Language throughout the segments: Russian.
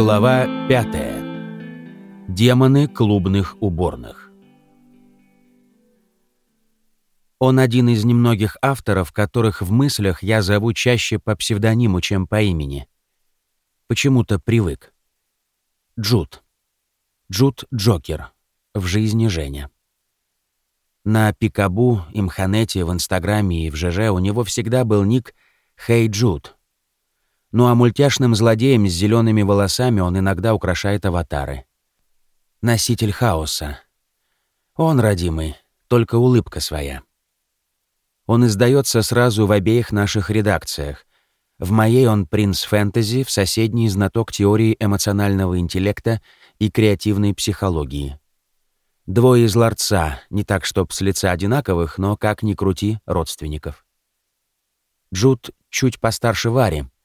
Глава 5. Демоны клубных уборных. Он один из немногих авторов, которых в мыслях я зову чаще по псевдониму, чем по имени. Почему-то привык. Джуд. Джуд Джокер. В жизни Женя. На Пикабу, Имханете, в Инстаграме и в ЖЖ у него всегда был ник «Хей hey Джуд», ну а мультяшным злодеем с зелеными волосами он иногда украшает аватары. Носитель хаоса. Он, родимый, только улыбка своя. Он издается сразу в обеих наших редакциях. В моей он принц фэнтези, в соседней знаток теории эмоционального интеллекта и креативной психологии. Двое из ларца, не так чтоб с лица одинаковых, но, как ни крути, родственников. Джуд чуть постарше Вари —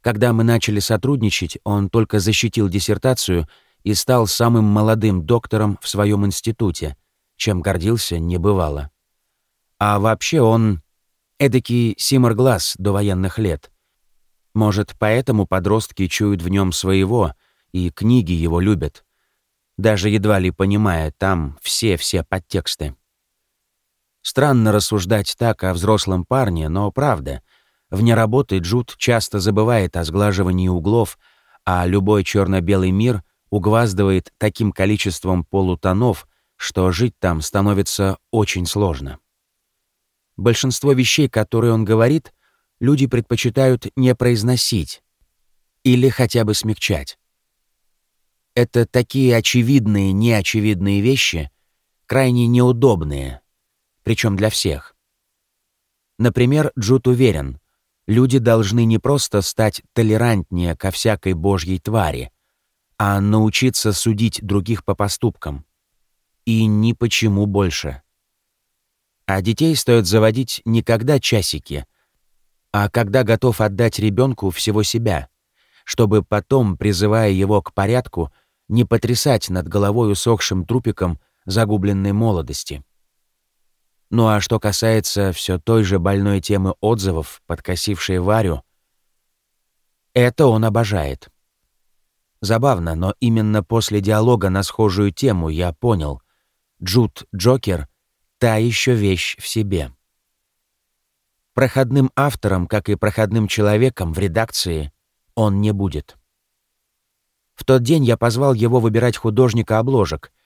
когда мы начали сотрудничать, он только защитил диссертацию и стал самым молодым доктором в своем институте, чем гордился не бывало. А вообще он эдакий симор-глаз до военных лет. Может, поэтому подростки чуют в нем своего, и книги его любят, даже едва ли понимая там все-все подтексты. Странно рассуждать так о взрослом парне, но правда — Вне работы Джуд часто забывает о сглаживании углов, а любой черно-белый мир угваздывает таким количеством полутонов, что жить там становится очень сложно. Большинство вещей, которые он говорит, люди предпочитают не произносить или хотя бы смягчать. Это такие очевидные, неочевидные вещи, крайне неудобные, причем для всех. Например, Джуд уверен, люди должны не просто стать толерантнее ко всякой божьей твари, а научиться судить других по поступкам. И ни почему больше. А детей стоит заводить не когда часики, а когда готов отдать ребенку всего себя, чтобы потом, призывая его к порядку, не потрясать над головой усохшим трупиком загубленной молодости. Ну а что касается все той же больной темы отзывов, подкосившей Варю, это он обожает. Забавно, но именно после диалога на схожую тему я понял, Джуд Джокер — та еще вещь в себе. Проходным автором, как и проходным человеком в редакции, он не будет. В тот день я позвал его выбирать художника обложек —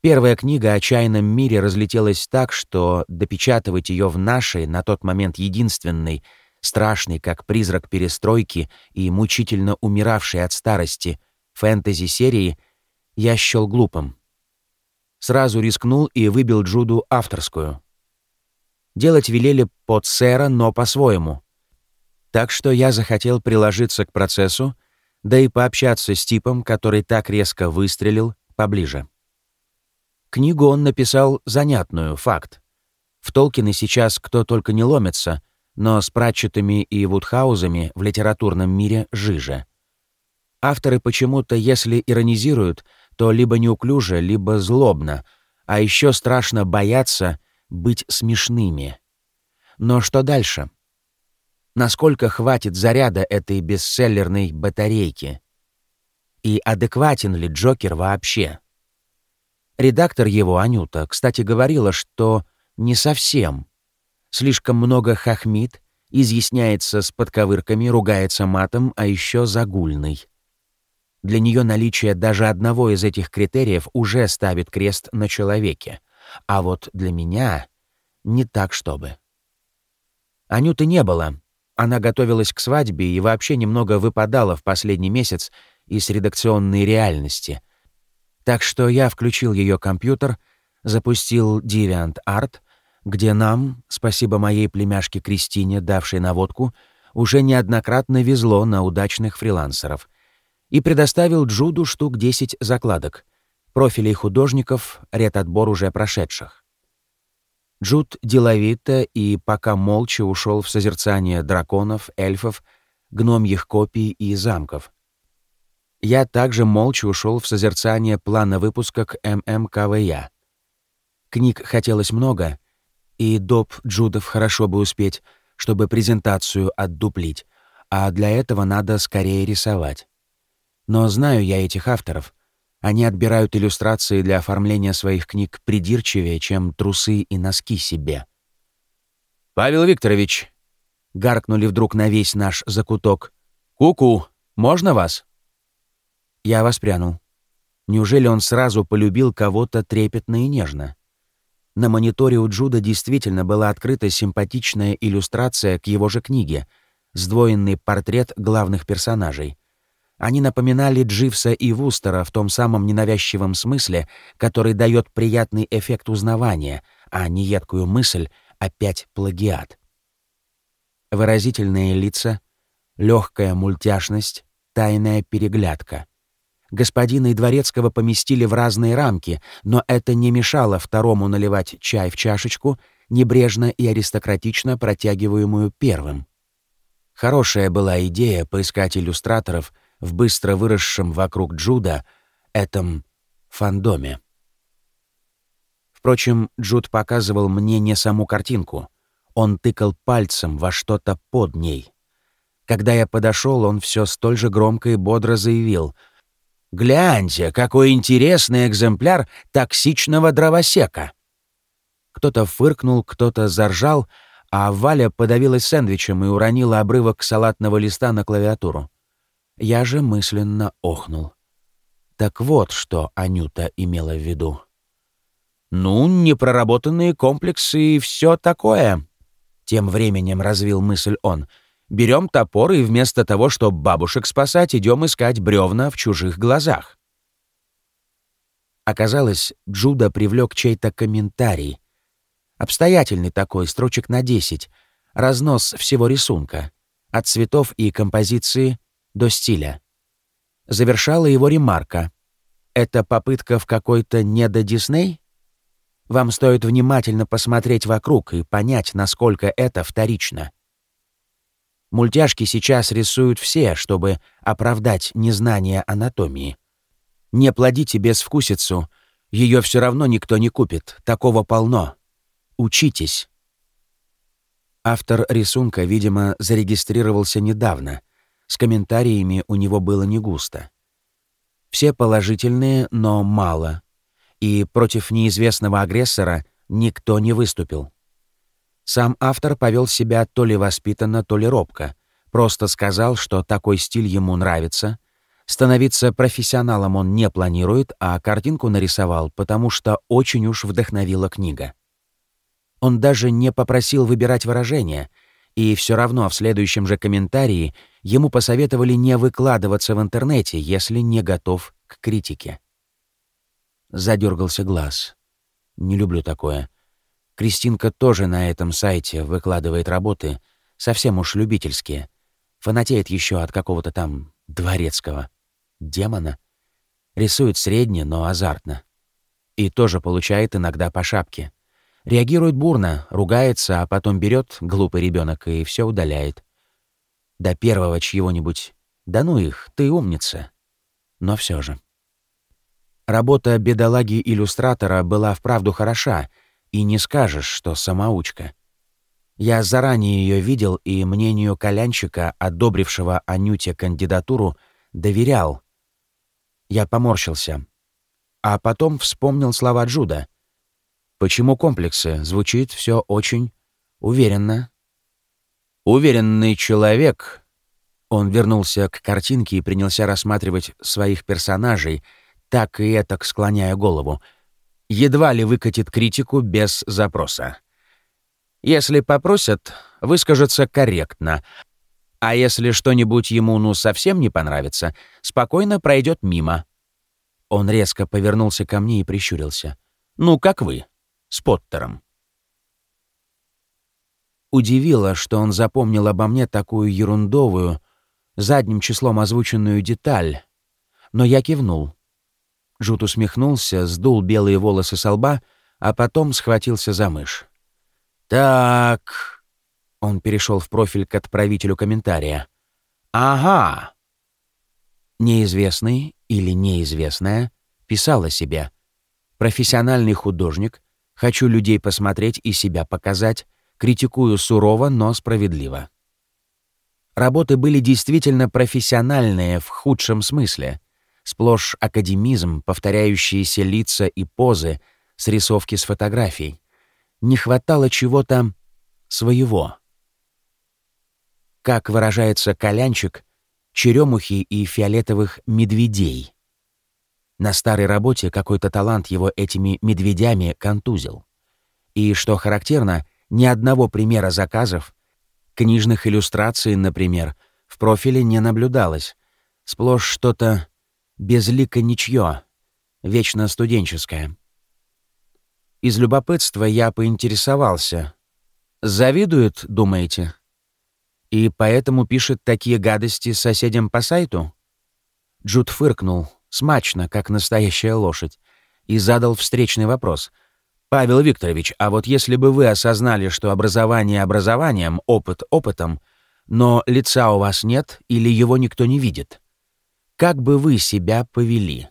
Первая книга о чайном мире разлетелась так, что допечатывать ее в нашей, на тот момент единственной, страшной, как призрак перестройки и мучительно умиравшей от старости, фэнтези-серии, я счел глупым. Сразу рискнул и выбил Джуду авторскую. Делать велели под сэра, но по-своему. Так что я захотел приложиться к процессу, да и пообщаться с типом, который так резко выстрелил, поближе. Книгу он написал занятную, факт. В Толкины сейчас кто только не ломится, но с Пратчетами и Вудхаузами в литературном мире жиже. Авторы почему-то, если иронизируют, то либо неуклюже, либо злобно, а еще страшно бояться быть смешными. Но что дальше? Насколько хватит заряда этой бестселлерной батарейки? И адекватен ли Джокер вообще? Редактор его, Анюта, кстати, говорила, что не совсем. Слишком много хохмит, изъясняется с подковырками, ругается матом, а еще загульный. Для нее наличие даже одного из этих критериев уже ставит крест на человеке. А вот для меня не так, чтобы. Анюты не было. Она готовилась к свадьбе и вообще немного выпадала в последний месяц из редакционной реальности — так что я включил ее компьютер, запустил DeviantArt, где нам, спасибо моей племяшке Кристине, давшей наводку, уже неоднократно везло на удачных фрилансеров, и предоставил Джуду штук 10 закладок, профилей художников, редотбор уже прошедших. Джуд деловито и пока молча ушел в созерцание драконов, эльфов, гномьих копий и замков — я также молча ушел в созерцание плана выпуска к ММКВЯ. Книг хотелось много, и доп. Джудов хорошо бы успеть, чтобы презентацию отдуплить, а для этого надо скорее рисовать. Но знаю я этих авторов. Они отбирают иллюстрации для оформления своих книг придирчивее, чем трусы и носки себе. «Павел Викторович!» — гаркнули вдруг на весь наш закуток. «Ку-ку! Можно вас?» Я воспрянул. Неужели он сразу полюбил кого-то трепетно и нежно? На мониторе у Джуда действительно была открыта симпатичная иллюстрация к его же книге, сдвоенный портрет главных персонажей. Они напоминали Дживса и Вустера в том самом ненавязчивом смысле, который дает приятный эффект узнавания, а не едкую мысль «опять плагиат». Выразительные лица, легкая мультяшность, тайная переглядка. Господина и Дворецкого поместили в разные рамки, но это не мешало второму наливать чай в чашечку, небрежно и аристократично протягиваемую первым. Хорошая была идея поискать иллюстраторов в быстро выросшем вокруг Джуда этом фандоме. Впрочем, Джуд показывал мне не саму картинку. Он тыкал пальцем во что-то под ней. Когда я подошел, он все столь же громко и бодро заявил — Гляньте, какой интересный экземпляр токсичного дровосека!» Кто-то фыркнул, кто-то заржал, а Валя подавилась сэндвичем и уронила обрывок салатного листа на клавиатуру. Я же мысленно охнул. Так вот, что Анюта имела в виду. «Ну, непроработанные комплексы и все такое», — тем временем развил мысль он — Берем топор и вместо того, чтобы бабушек спасать, идем искать бревна в чужих глазах. Оказалось, Джуда привлек чей-то комментарий. Обстоятельный такой, строчек на 10, разнос всего рисунка, от цветов и композиции до стиля. Завершала его ремарка. «Это попытка в какой-то недо-Дисней?» Вам стоит внимательно посмотреть вокруг и понять, насколько это вторично. Мультяшки сейчас рисуют все, чтобы оправдать незнание анатомии. Не плодите безвкусицу, ее все равно никто не купит, такого полно. Учитесь. Автор рисунка, видимо, зарегистрировался недавно. С комментариями у него было не густо. Все положительные, но мало. И против неизвестного агрессора никто не выступил. Сам автор повел себя то ли воспитанно, то ли робко. Просто сказал, что такой стиль ему нравится. Становиться профессионалом он не планирует, а картинку нарисовал, потому что очень уж вдохновила книга. Он даже не попросил выбирать выражения, и все равно в следующем же комментарии ему посоветовали не выкладываться в интернете, если не готов к критике. Задергался глаз. Не люблю такое. Кристинка тоже на этом сайте выкладывает работы, совсем уж любительские. Фанатеет еще от какого-то там дворецкого. Демона. Рисует средне, но азартно. И тоже получает иногда по шапке. Реагирует бурно, ругается, а потом берет глупый ребенок и все удаляет. До первого чьего-нибудь «Да ну их, ты умница». Но все же. Работа бедолаги-иллюстратора была вправду хороша — и не скажешь, что самоучка. Я заранее ее видел и мнению Колянчика, одобрившего Анюте кандидатуру, доверял. Я поморщился. А потом вспомнил слова Джуда. «Почему комплексы?» Звучит все очень уверенно. «Уверенный человек...» Он вернулся к картинке и принялся рассматривать своих персонажей, так и этак склоняя голову — едва ли выкатит критику без запроса. Если попросят, выскажется корректно, а если что-нибудь ему ну совсем не понравится, спокойно пройдет мимо. Он резко повернулся ко мне и прищурился. «Ну, как вы, с Поттером». Удивило, что он запомнил обо мне такую ерундовую, задним числом озвученную деталь, но я кивнул. Жут усмехнулся, сдул белые волосы со лба, а потом схватился за мышь. «Так...» Он перешел в профиль к отправителю комментария. «Ага!» Неизвестный или неизвестная писала себе. «Профессиональный художник, хочу людей посмотреть и себя показать, критикую сурово, но справедливо». Работы были действительно профессиональные в худшем смысле — Сплошь академизм, повторяющиеся лица и позы, срисовки с фотографий. Не хватало чего-то своего. Как выражается Колянчик, черемухи и фиолетовых медведей. На старой работе какой-то талант его этими медведями контузил. И, что характерно, ни одного примера заказов, книжных иллюстраций, например, в профиле не наблюдалось. Сплошь что-то безлико ничье, вечно студенческое. Из любопытства я поинтересовался. «Завидует, думаете?» И поэтому пишет такие гадости соседям по сайту? Джуд фыркнул, смачно, как настоящая лошадь, и задал встречный вопрос. «Павел Викторович, а вот если бы вы осознали, что образование образованием, опыт опытом, но лица у вас нет или его никто не видит, как бы вы себя повели?»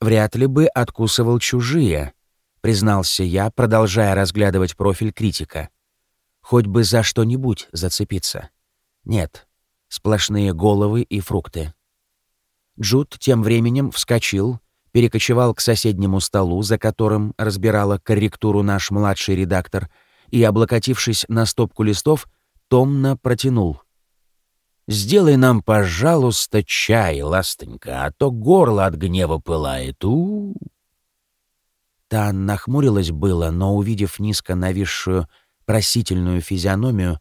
«Вряд ли бы откусывал чужие», — признался я, продолжая разглядывать профиль критика. Хоть бы за что-нибудь зацепиться. Нет, сплошные головы и фрукты. Джуд тем временем вскочил, перекочевал к соседнему столу, за которым разбирала корректуру наш младший редактор, и, облокотившись на стопку листов, томно протянул. «Сделай нам, пожалуйста, чай, ластонька, а то горло от гнева пылает. у, -у, -у. Та нахмурилась было, но, увидев низко нависшую просительную физиономию,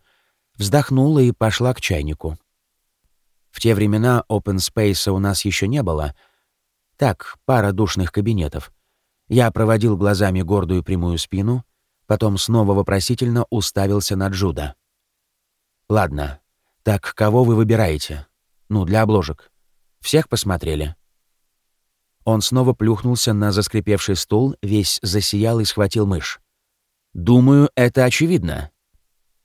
вздохнула и пошла к чайнику. В те времена open space у нас еще не было. Так, пара душных кабинетов. Я проводил глазами гордую прямую спину, потом снова вопросительно уставился на Джуда. «Ладно, так кого вы выбираете? Ну, для обложек. Всех посмотрели?» Он снова плюхнулся на заскрипевший стул, весь засиял и схватил мышь. Думаю, это очевидно.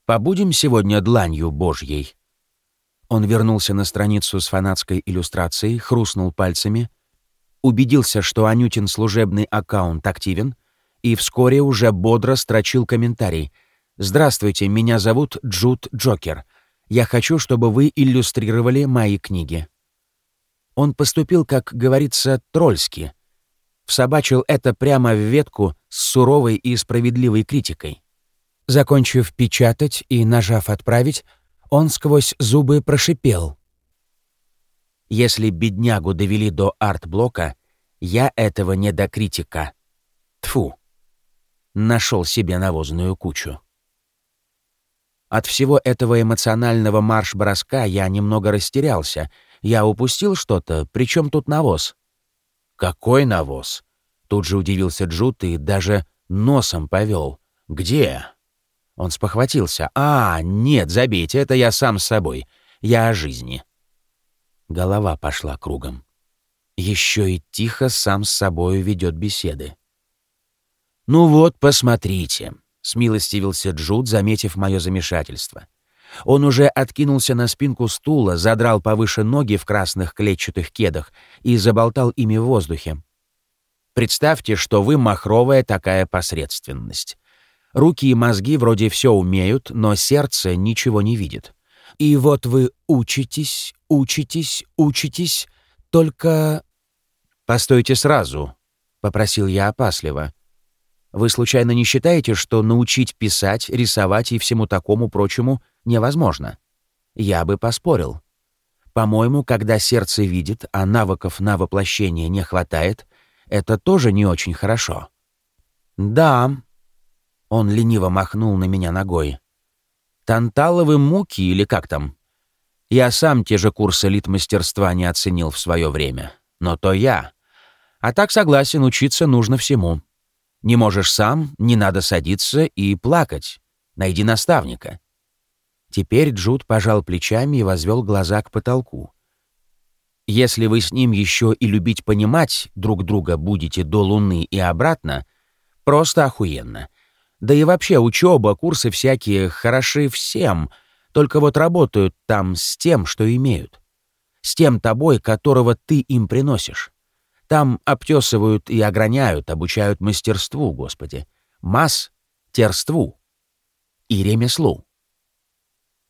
Побудем сегодня дланью Божьей. Он вернулся на страницу с фанатской иллюстрацией, хрустнул пальцами, убедился, что Анютин служебный аккаунт активен, и вскоре уже бодро строчил комментарий. «Здравствуйте, меня зовут Джуд Джокер. Я хочу, чтобы вы иллюстрировали мои книги». Он поступил, как говорится, трольски — всобачил это прямо в ветку с суровой и справедливой критикой. Закончив печатать и нажав «Отправить», он сквозь зубы прошипел. «Если беднягу довели до арт-блока, я этого не до критика. Тфу. Нашел себе навозную кучу». От всего этого эмоционального марш-броска я немного растерялся. Я упустил что-то, причем тут навоз? «Какой навоз?» Тут же удивился Джут и даже носом повел. «Где?» Он спохватился. «А, нет, забейте, это я сам с собой. Я о жизни». Голова пошла кругом. Еще и тихо сам с собой ведет беседы. «Ну вот, посмотрите», — смилостивился Джуд, заметив мое замешательство. Он уже откинулся на спинку стула, задрал повыше ноги в красных клетчатых кедах и заболтал ими в воздухе. Представьте, что вы махровая такая посредственность. Руки и мозги вроде все умеют, но сердце ничего не видит. И вот вы учитесь, учитесь, учитесь, только... «Постойте сразу», — попросил я опасливо. «Вы случайно не считаете, что научить писать, рисовать и всему такому прочему невозможно. Я бы поспорил. По-моему, когда сердце видит, а навыков на воплощение не хватает, это тоже не очень хорошо. Да. Он лениво махнул на меня ногой. Танталовы муки или как там? Я сам те же курсы литмастерства не оценил в свое время. Но то я. А так согласен, учиться нужно всему. Не можешь сам, не надо садиться и плакать. Найди наставника. Теперь Джуд пожал плечами и возвел глаза к потолку. Если вы с ним еще и любить понимать друг друга будете до Луны и обратно, просто охуенно. Да и вообще учеба, курсы всякие хороши всем, только вот работают там с тем, что имеют. С тем тобой, которого ты им приносишь. Там обтесывают и ограняют, обучают мастерству, Господи. Масс, терству и ремеслу.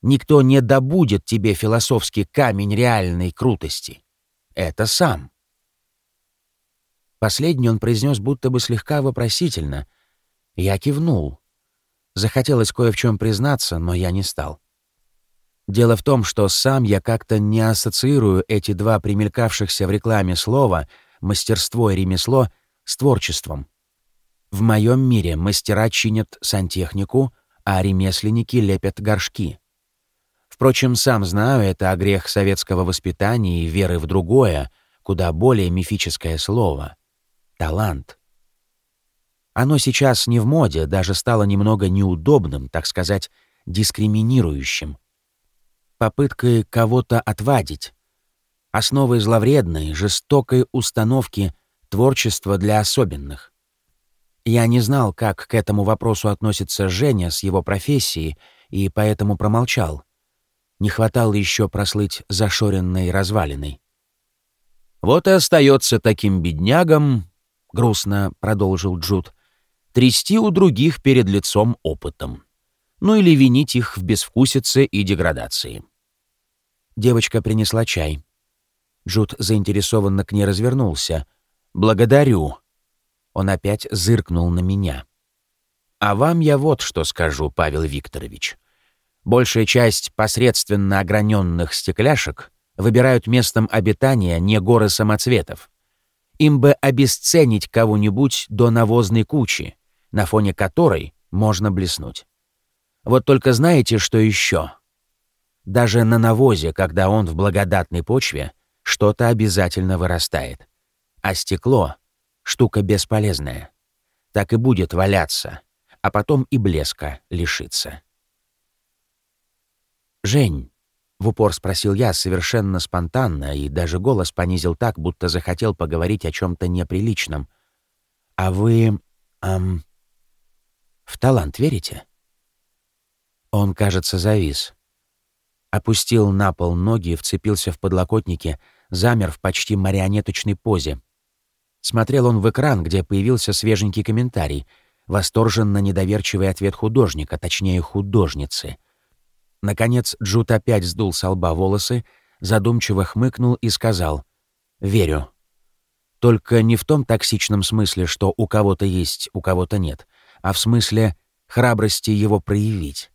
Никто не добудет тебе философский камень реальной крутости. Это сам. Последний он произнес будто бы слегка вопросительно. Я кивнул. Захотелось кое в чем признаться, но я не стал. Дело в том, что сам я как-то не ассоциирую эти два примелькавшихся в рекламе слова «мастерство» и «ремесло» с творчеством. В моем мире мастера чинят сантехнику, а ремесленники лепят горшки. Впрочем, сам знаю, это грех советского воспитания и веры в другое, куда более мифическое слово — талант. Оно сейчас не в моде, даже стало немного неудобным, так сказать, дискриминирующим. Попыткой кого-то отвадить. Основой зловредной, жестокой установки творчества для особенных. Я не знал, как к этому вопросу относится Женя с его профессией, и поэтому промолчал. Не хватало еще прослыть зашоренной развалиной. «Вот и остается таким беднягам», — грустно продолжил Джуд, «трясти у других перед лицом опытом. Ну или винить их в безвкусице и деградации». Девочка принесла чай. Джуд заинтересованно к ней развернулся. «Благодарю», он опять зыркнул на меня. «А вам я вот что скажу, Павел Викторович. Большая часть посредственно ограненных стекляшек выбирают местом обитания не горы самоцветов. Им бы обесценить кого-нибудь до навозной кучи, на фоне которой можно блеснуть. Вот только знаете, что еще? Даже на навозе, когда он в благодатной почве, что-то обязательно вырастает. А стекло штука бесполезная. Так и будет валяться, а потом и блеска лишиться. «Жень», — в упор спросил я совершенно спонтанно и даже голос понизил так, будто захотел поговорить о чем то неприличном. «А вы... эм... в талант верите?» Он, кажется, завис. Опустил на пол ноги, вцепился в подлокотники, замер в почти марионеточной позе, Смотрел он в экран, где появился свеженький комментарий, восторженно недоверчивый ответ художника, точнее художницы. Наконец Джут опять сдул с лба волосы, задумчиво хмыкнул и сказал «Верю». Только не в том токсичном смысле, что у кого-то есть, у кого-то нет, а в смысле храбрости его проявить.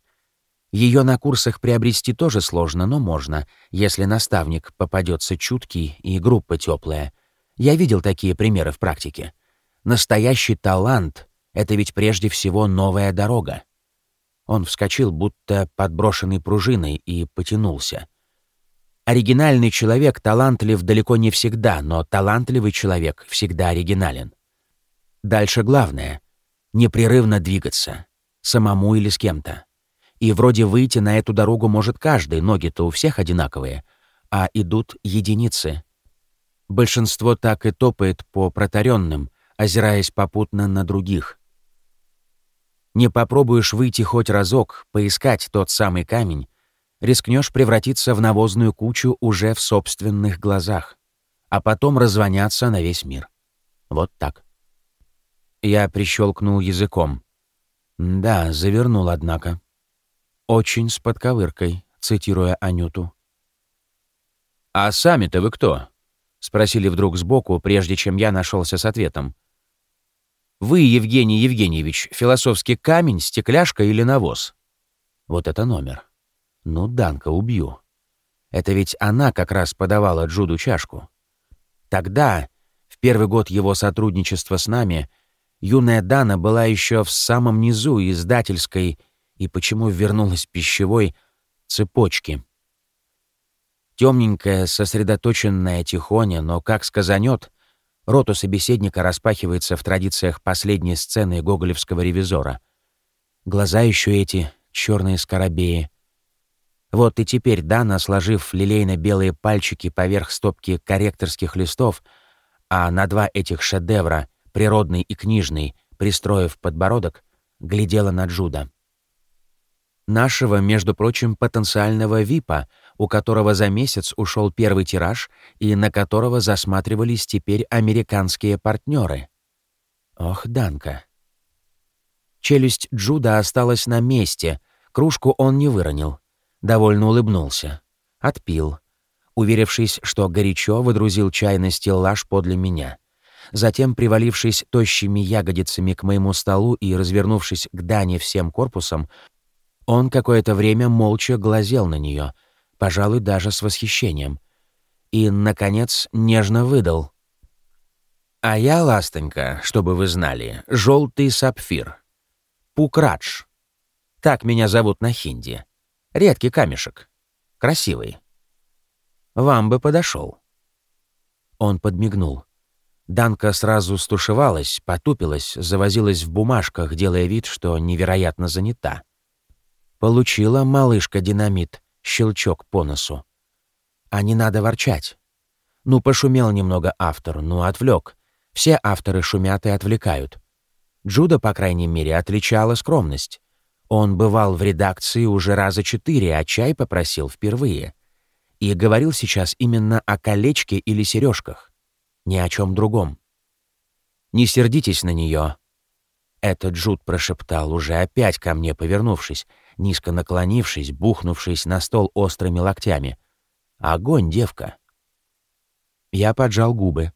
Ее на курсах приобрести тоже сложно, но можно, если наставник попадется чуткий и группа теплая — я видел такие примеры в практике. Настоящий талант — это ведь прежде всего новая дорога. Он вскочил, будто подброшенный пружиной, и потянулся. Оригинальный человек талантлив далеко не всегда, но талантливый человек всегда оригинален. Дальше главное — непрерывно двигаться, самому или с кем-то. И вроде выйти на эту дорогу может каждый, ноги-то у всех одинаковые, а идут единицы. Большинство так и топает по протаренным, озираясь попутно на других. Не попробуешь выйти хоть разок, поискать тот самый камень, рискнешь превратиться в навозную кучу уже в собственных глазах, а потом развоняться на весь мир. Вот так. Я прищелкнул языком. Да, завернул, однако. Очень с подковыркой, цитируя Анюту. «А сами-то вы кто?» — спросили вдруг сбоку, прежде чем я нашелся с ответом. «Вы, Евгений Евгеньевич, философский камень, стекляшка или навоз?» Вот это номер. Ну, Данка, убью. Это ведь она как раз подавала Джуду чашку. Тогда, в первый год его сотрудничества с нами, юная Дана была еще в самом низу издательской и почему вернулась пищевой цепочки. Темненькая, сосредоточенная тихоня, но как сказанет, рот у собеседника распахивается в традициях последней сцены гоголевского ревизора. Глаза еще эти, черные скоробеи. Вот и теперь Дана, сложив лилейно-белые пальчики поверх стопки корректорских листов, а на два этих шедевра, природный и книжный, пристроив подбородок, глядела на Джуда. Нашего, между прочим, потенциального ВИПа — у которого за месяц ушел первый тираж и на которого засматривались теперь американские партнеры. Ох, Данка. Челюсть Джуда осталась на месте, кружку он не выронил. Довольно улыбнулся. Отпил. Уверившись, что горячо, выдрузил чай на стеллаж подле меня. Затем, привалившись тощими ягодицами к моему столу и развернувшись к Дане всем корпусом, он какое-то время молча глазел на нее, пожалуй, даже с восхищением. И, наконец, нежно выдал. «А я, ластонька, чтобы вы знали, желтый сапфир. Пукрадж. Так меня зовут на хинди. Редкий камешек. Красивый. Вам бы подошел. Он подмигнул. Данка сразу стушевалась, потупилась, завозилась в бумажках, делая вид, что невероятно занята. Получила малышка динамит, щелчок по носу. А не надо ворчать. Ну, пошумел немного автор, ну, отвлек. Все авторы шумят и отвлекают. Джуда, по крайней мере, отличала скромность. Он бывал в редакции уже раза четыре, а чай попросил впервые и говорил сейчас именно о колечке или сережках, ни о чем другом. «Не сердитесь на нее», — этот Джуд прошептал, уже опять ко мне повернувшись, низко наклонившись, бухнувшись на стол острыми локтями. «Огонь, девка!» Я поджал губы.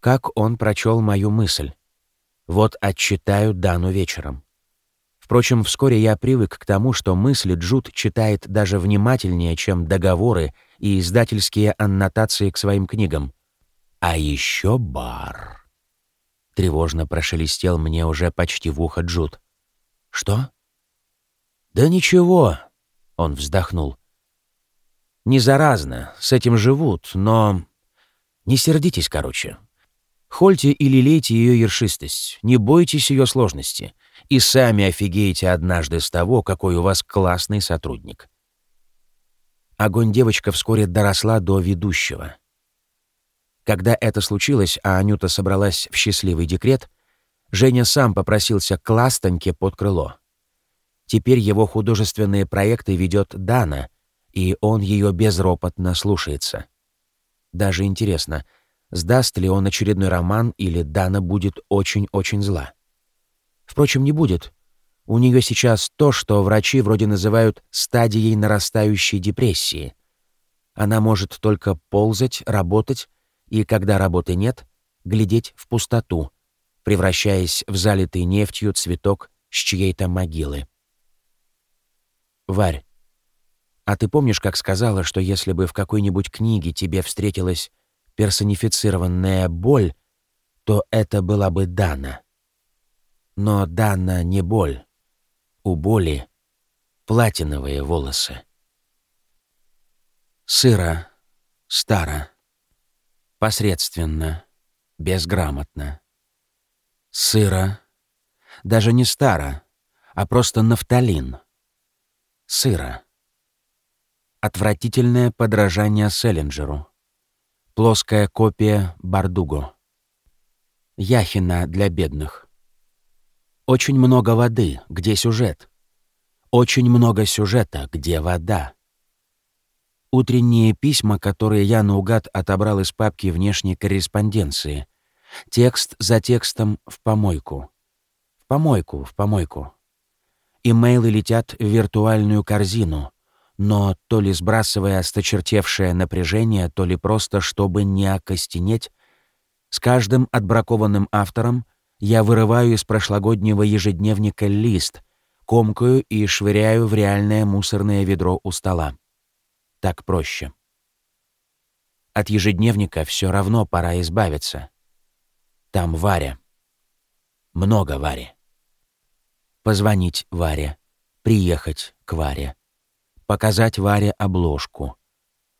Как он прочел мою мысль? Вот отчитаю Дану вечером. Впрочем, вскоре я привык к тому, что мысли Джуд читает даже внимательнее, чем договоры и издательские аннотации к своим книгам. А еще бар. Тревожно прошелестел мне уже почти в ухо Джуд. Что? Да ничего, он вздохнул. Не заразно, с этим живут, но не сердитесь, короче. Хольте и лелейте ее ершистость, не бойтесь ее сложности и сами офигеете однажды с того, какой у вас классный сотрудник. Огонь девочка вскоре доросла до ведущего. Когда это случилось, а Анюта собралась в счастливый декрет, Женя сам попросился к ластоньке под крыло. Теперь его художественные проекты ведет Дана, и он ее безропотно слушается. Даже интересно, сдаст ли он очередной роман или Дана будет очень-очень зла. Впрочем, не будет. У нее сейчас то, что врачи вроде называют стадией нарастающей депрессии. Она может только ползать, работать, и когда работы нет, глядеть в пустоту, превращаясь в залитый нефтью цветок с чьей-то могилы. Варь, а ты помнишь, как сказала, что если бы в какой-нибудь книге тебе встретилась персонифицированная боль, то это была бы Дана? Но Дана не боль. У боли платиновые волосы. Сыро, старо, посредственно, безграмотно. Сыро, даже не старо, а просто нафталин. Сыро. Отвратительное подражание Селлинджеру. Плоская копия Бардуго. Яхина для бедных. Очень много воды, где сюжет. Очень много сюжета, где вода. Утренние письма, которые я наугад отобрал из папки внешней корреспонденции. Текст за текстом в помойку. В помойку, в помойку. Имейлы летят в виртуальную корзину, но то ли сбрасывая осточертевшее напряжение, то ли просто чтобы не окостенеть, с каждым отбракованным автором я вырываю из прошлогоднего ежедневника лист, комкаю и швыряю в реальное мусорное ведро у стола. Так проще. От ежедневника все равно пора избавиться. Там Варя. Много Вари. Позвонить Варе. Приехать к Варе. Показать Варе обложку.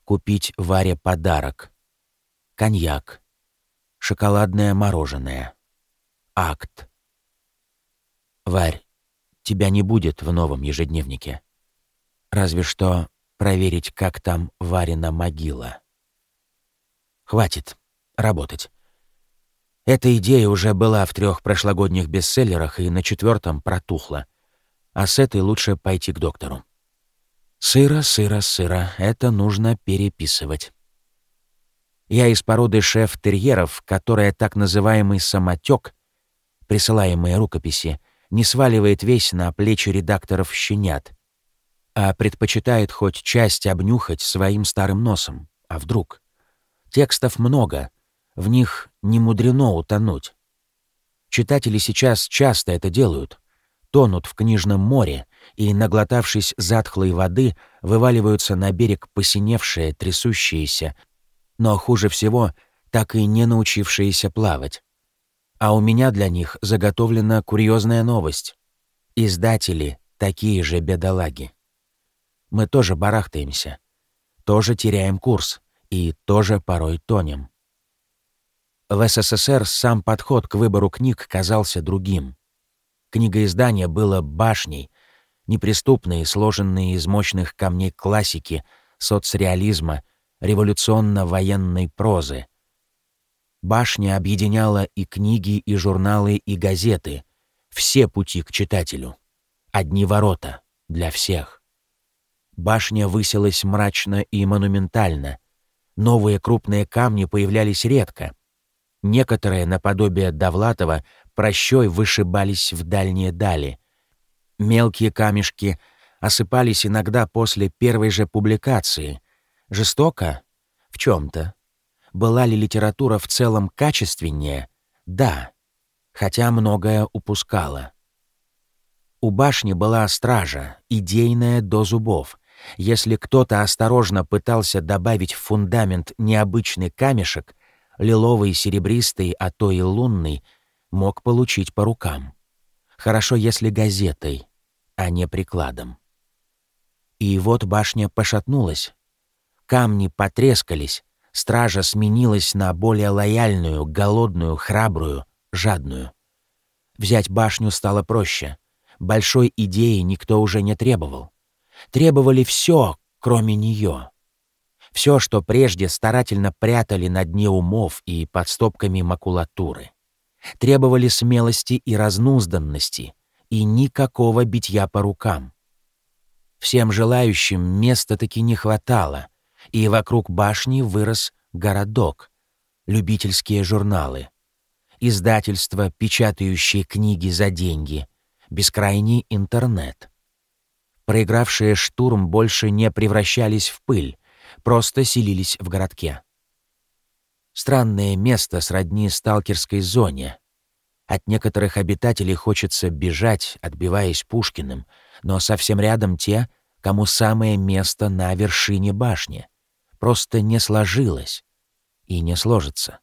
Купить Варе подарок. Коньяк. Шоколадное мороженое акт. Варь, тебя не будет в новом ежедневнике. Разве что проверить, как там Варина могила. Хватит работать. Эта идея уже была в трех прошлогодних бестселлерах и на четвертом протухла. А с этой лучше пойти к доктору. Сыро, сыро, сыро. Это нужно переписывать. Я из породы шеф-терьеров, которая так называемый самотек присылаемые рукописи, не сваливает весь на плечи редакторов щенят, а предпочитает хоть часть обнюхать своим старым носом, А вдруг? Текстов много, в них не мудрено утонуть. Читатели сейчас часто это делают. Тонут в книжном море и, наглотавшись затхлой воды, вываливаются на берег посиневшие, трясущиеся, но хуже всего так и не научившиеся плавать. А у меня для них заготовлена курьезная новость. Издатели — такие же бедолаги. Мы тоже барахтаемся, тоже теряем курс и тоже порой тонем. В СССР сам подход к выбору книг казался другим. Книгоиздание было башней, неприступной, сложенной из мощных камней классики, соцреализма, революционно-военной прозы. Башня объединяла и книги, и журналы, и газеты, все пути к читателю. Одни ворота для всех. Башня высилась мрачно и монументально. Новые крупные камни появлялись редко — Некоторые, наподобие Довлатова, прощой вышибались в дальние дали. Мелкие камешки осыпались иногда после первой же публикации. Жестоко? В чем то Была ли литература в целом качественнее? Да, хотя многое упускала. У башни была стража, идейная до зубов. Если кто-то осторожно пытался добавить в фундамент необычный камешек — лиловый, серебристый, а то и лунный, мог получить по рукам. Хорошо, если газетой, а не прикладом. И вот башня пошатнулась. Камни потрескались, стража сменилась на более лояльную, голодную, храбрую, жадную. Взять башню стало проще. Большой идеи никто уже не требовал. Требовали все, кроме нее. Все, что прежде старательно прятали на дне умов и под стопками макулатуры. Требовали смелости и разнузданности, и никакого битья по рукам. Всем желающим места таки не хватало, и вокруг башни вырос городок, любительские журналы, издательства, печатающие книги за деньги, бескрайний интернет. Проигравшие штурм больше не превращались в пыль, просто селились в городке. Странное место сродни сталкерской зоне. От некоторых обитателей хочется бежать, отбиваясь Пушкиным, но совсем рядом те, кому самое место на вершине башни. Просто не сложилось и не сложится.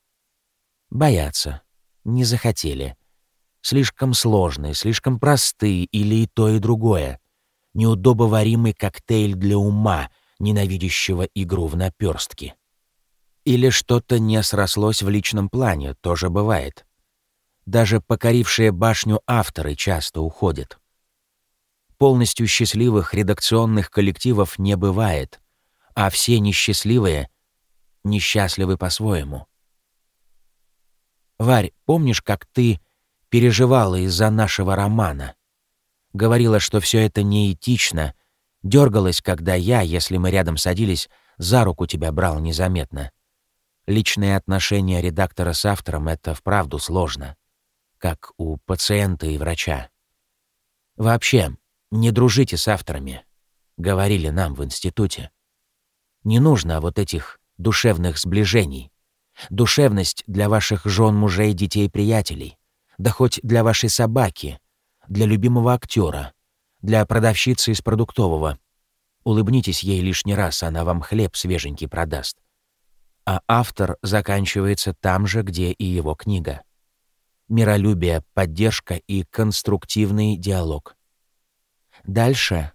Боятся, не захотели. Слишком сложные, слишком простые или и то, и другое. Неудобоваримый коктейль для ума — ненавидящего игру в наперстки. Или что-то не срослось в личном плане, тоже бывает. Даже покорившие башню авторы часто уходят. Полностью счастливых редакционных коллективов не бывает, а все несчастливые несчастливы по-своему. Варь, помнишь, как ты переживала из-за нашего романа? Говорила, что все это неэтично Дергалась, когда я, если мы рядом садились, за руку тебя брал незаметно. Личные отношения редактора с автором — это вправду сложно. Как у пациента и врача. Вообще, не дружите с авторами, — говорили нам в институте. Не нужно вот этих душевных сближений. Душевность для ваших жен, мужей, детей, приятелей. Да хоть для вашей собаки, для любимого актера, для продавщицы из продуктового. Улыбнитесь ей лишний раз, она вам хлеб свеженький продаст. А автор заканчивается там же, где и его книга. Миролюбие, поддержка и конструктивный диалог. Дальше.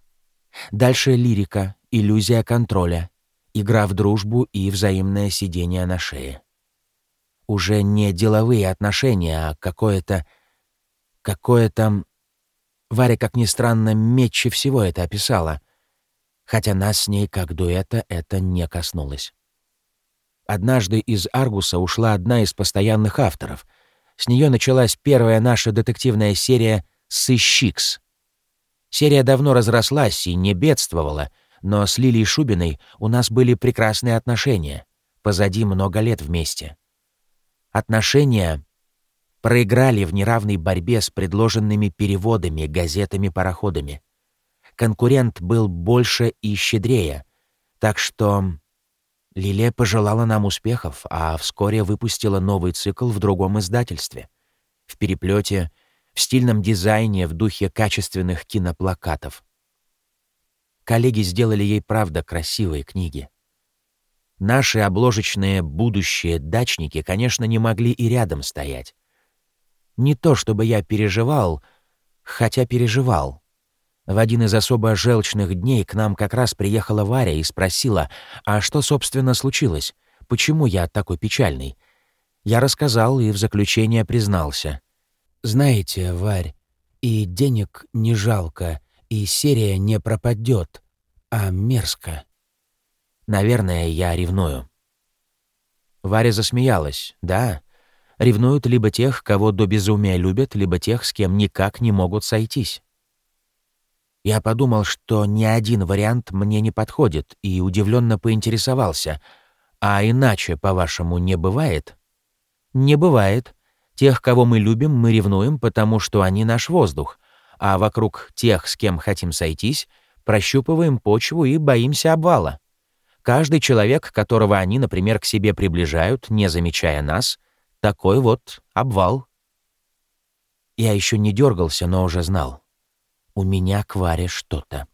Дальше лирика, иллюзия контроля, игра в дружбу и взаимное сидение на шее. Уже не деловые отношения, а какое-то... какое-то Варя, как ни странно, метче всего это описала, хотя нас с ней, как дуэта, это не коснулось. Однажды из «Аргуса» ушла одна из постоянных авторов. С нее началась первая наша детективная серия «Сыщикс». Серия давно разрослась и не бедствовала, но с Лилией Шубиной у нас были прекрасные отношения. Позади много лет вместе. Отношения, проиграли в неравной борьбе с предложенными переводами, газетами, пароходами. Конкурент был больше и щедрее, так что Лилия пожелала нам успехов, а вскоре выпустила новый цикл в другом издательстве. В переплете, в стильном дизайне, в духе качественных киноплакатов. Коллеги сделали ей, правда, красивые книги. Наши обложечные будущие дачники, конечно, не могли и рядом стоять. Не то чтобы я переживал, хотя переживал. В один из особо желчных дней к нам как раз приехала Варя и спросила, а что, собственно, случилось? Почему я такой печальный? Я рассказал и в заключение признался. «Знаете, Варь, и денег не жалко, и серия не пропадет, а мерзко. Наверное, я ревную». Варя засмеялась. «Да, ревнуют либо тех, кого до безумия любят, либо тех, с кем никак не могут сойтись». Я подумал, что ни один вариант мне не подходит, и удивленно поинтересовался. «А иначе, по-вашему, не бывает?» «Не бывает. Тех, кого мы любим, мы ревнуем, потому что они наш воздух, а вокруг тех, с кем хотим сойтись, прощупываем почву и боимся обвала. Каждый человек, которого они, например, к себе приближают, не замечая нас, такой вот обвал». Я еще не дергался, но уже знал у меня к Варе что-то.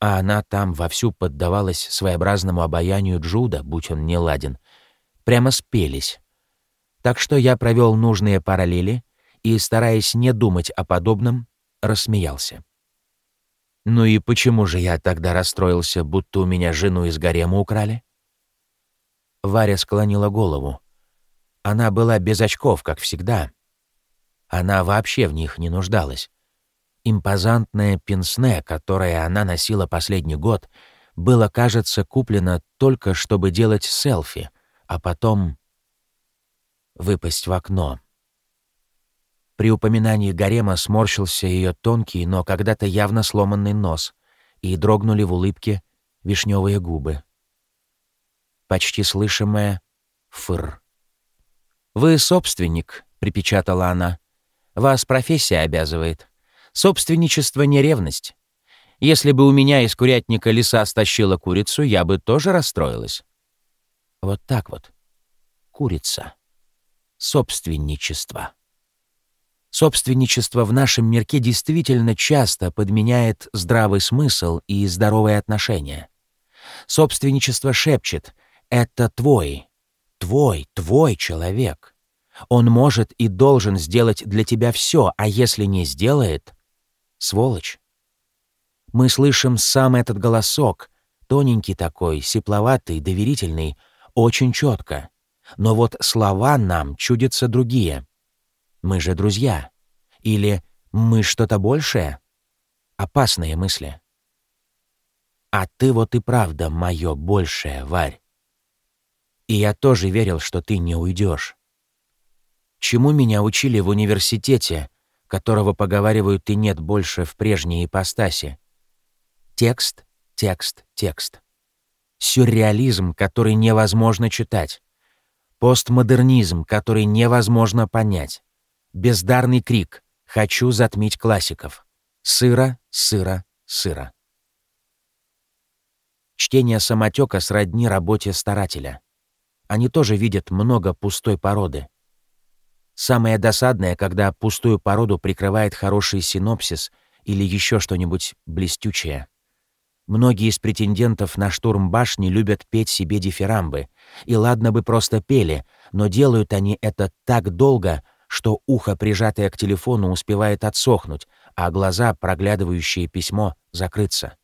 А она там вовсю поддавалась своеобразному обаянию Джуда, будь он не ладен. Прямо спелись. Так что я провел нужные параллели и, стараясь не думать о подобном, рассмеялся. Ну и почему же я тогда расстроился, будто у меня жену из гарема украли? Варя склонила голову. Она была без очков, как всегда. Она вообще в них не нуждалась. Импозантное пенсне, которое она носила последний год, было, кажется, куплено только чтобы делать селфи, а потом выпасть в окно. При упоминании гарема сморщился ее тонкий, но когда-то явно сломанный нос, и дрогнули в улыбке вишневые губы. Почти слышимое «фыр». «Вы собственник», — припечатала она. «Вас профессия обязывает. Собственничество не ревность. Если бы у меня из курятника лиса стащила курицу, я бы тоже расстроилась. Вот так вот. Курица. Собственничество. Собственничество в нашем мирке действительно часто подменяет здравый смысл и здоровые отношения. Собственничество шепчет «это твой, твой, твой человек». Он может и должен сделать для тебя все, а если не сделает, Сволочь. Мы слышим сам этот голосок, тоненький такой, сепловатый, доверительный, очень четко. Но вот слова нам чудятся другие. Мы же друзья. Или мы что-то большее? Опасные мысли. А ты вот и правда мое большее, Варь. И я тоже верил, что ты не уйдешь. Чему меня учили в университете, которого, поговаривают, и нет больше в прежней ипостаси. Текст, текст, текст. Сюрреализм, который невозможно читать. Постмодернизм, который невозможно понять. Бездарный крик «Хочу затмить классиков». Сыро, сыро, сыро. Чтение самотека сродни работе старателя. Они тоже видят много пустой породы. Самое досадное, когда пустую породу прикрывает хороший синопсис или еще что-нибудь блестючее. Многие из претендентов на штурм башни любят петь себе дифирамбы. И ладно бы просто пели, но делают они это так долго, что ухо, прижатое к телефону, успевает отсохнуть, а глаза, проглядывающие письмо, закрыться.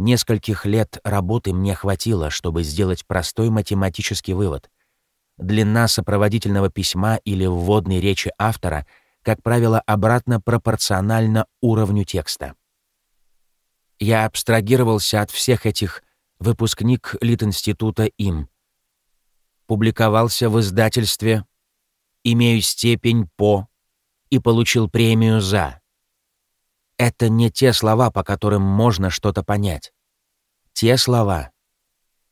Нескольких лет работы мне хватило, чтобы сделать простой математический вывод. Длина сопроводительного письма или вводной речи автора, как правило, обратно пропорциональна уровню текста. Я абстрагировался от всех этих выпускник Литинститута им. Публиковался в издательстве «Имею степень по» и получил премию «за». Это не те слова, по которым можно что-то понять. Те слова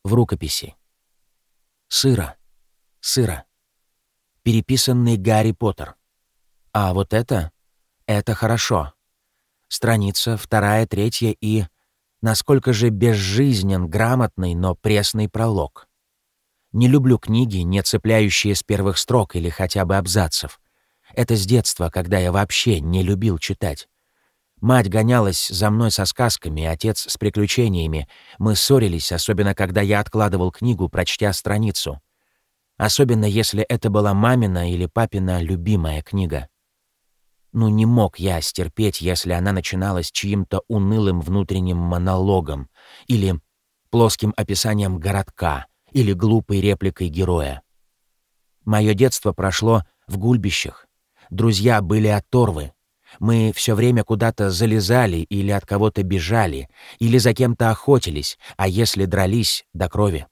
в рукописи. Сыро сыра. Переписанный Гарри Поттер. А вот это? Это хорошо. Страница, вторая, третья и... Насколько же безжизнен, грамотный, но пресный пролог. Не люблю книги, не цепляющие с первых строк или хотя бы абзацев. Это с детства, когда я вообще не любил читать. Мать гонялась за мной со сказками, отец с приключениями. Мы ссорились, особенно когда я откладывал книгу, прочтя страницу. Особенно если это была мамина или папина любимая книга. Ну не мог я стерпеть, если она начиналась чьим-то унылым внутренним монологом или плоским описанием городка или глупой репликой героя. Мое детство прошло в гульбищах. Друзья были оторвы, мы все время куда-то залезали или от кого-то бежали, или за кем-то охотились, а если дрались — до крови.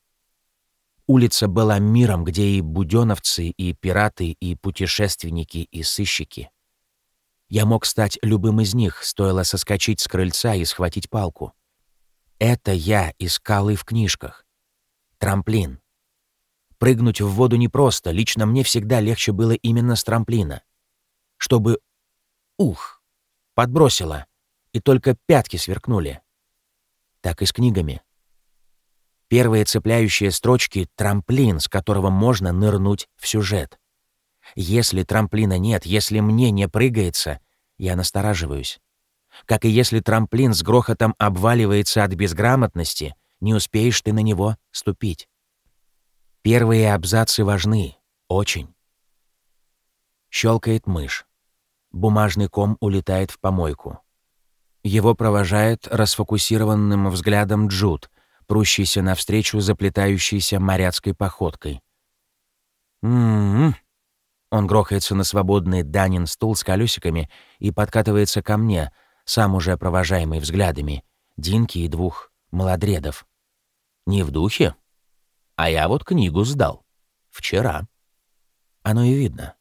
Улица была миром, где и буденовцы, и пираты, и путешественники, и сыщики. Я мог стать любым из них, стоило соскочить с крыльца и схватить палку. Это я искал и в книжках. Трамплин. Прыгнуть в воду непросто, лично мне всегда легче было именно с трамплина. Чтобы Ух! Подбросило, и только пятки сверкнули. Так и с книгами. Первые цепляющие строчки — трамплин, с которого можно нырнуть в сюжет. Если трамплина нет, если мне не прыгается, я настораживаюсь. Как и если трамплин с грохотом обваливается от безграмотности, не успеешь ты на него ступить. Первые абзацы важны, очень. Щелкает мышь. Бумажный ком улетает в помойку. Его провожает расфокусированным взглядом Джуд, прущийся навстречу заплетающейся моряцкой походкой. «М-м-м». Он грохается на свободный Данин стул с колесиками и подкатывается ко мне, сам уже провожаемый взглядами, Динки и двух молодредов. «Не в духе? А я вот книгу сдал. Вчера». Оно и видно.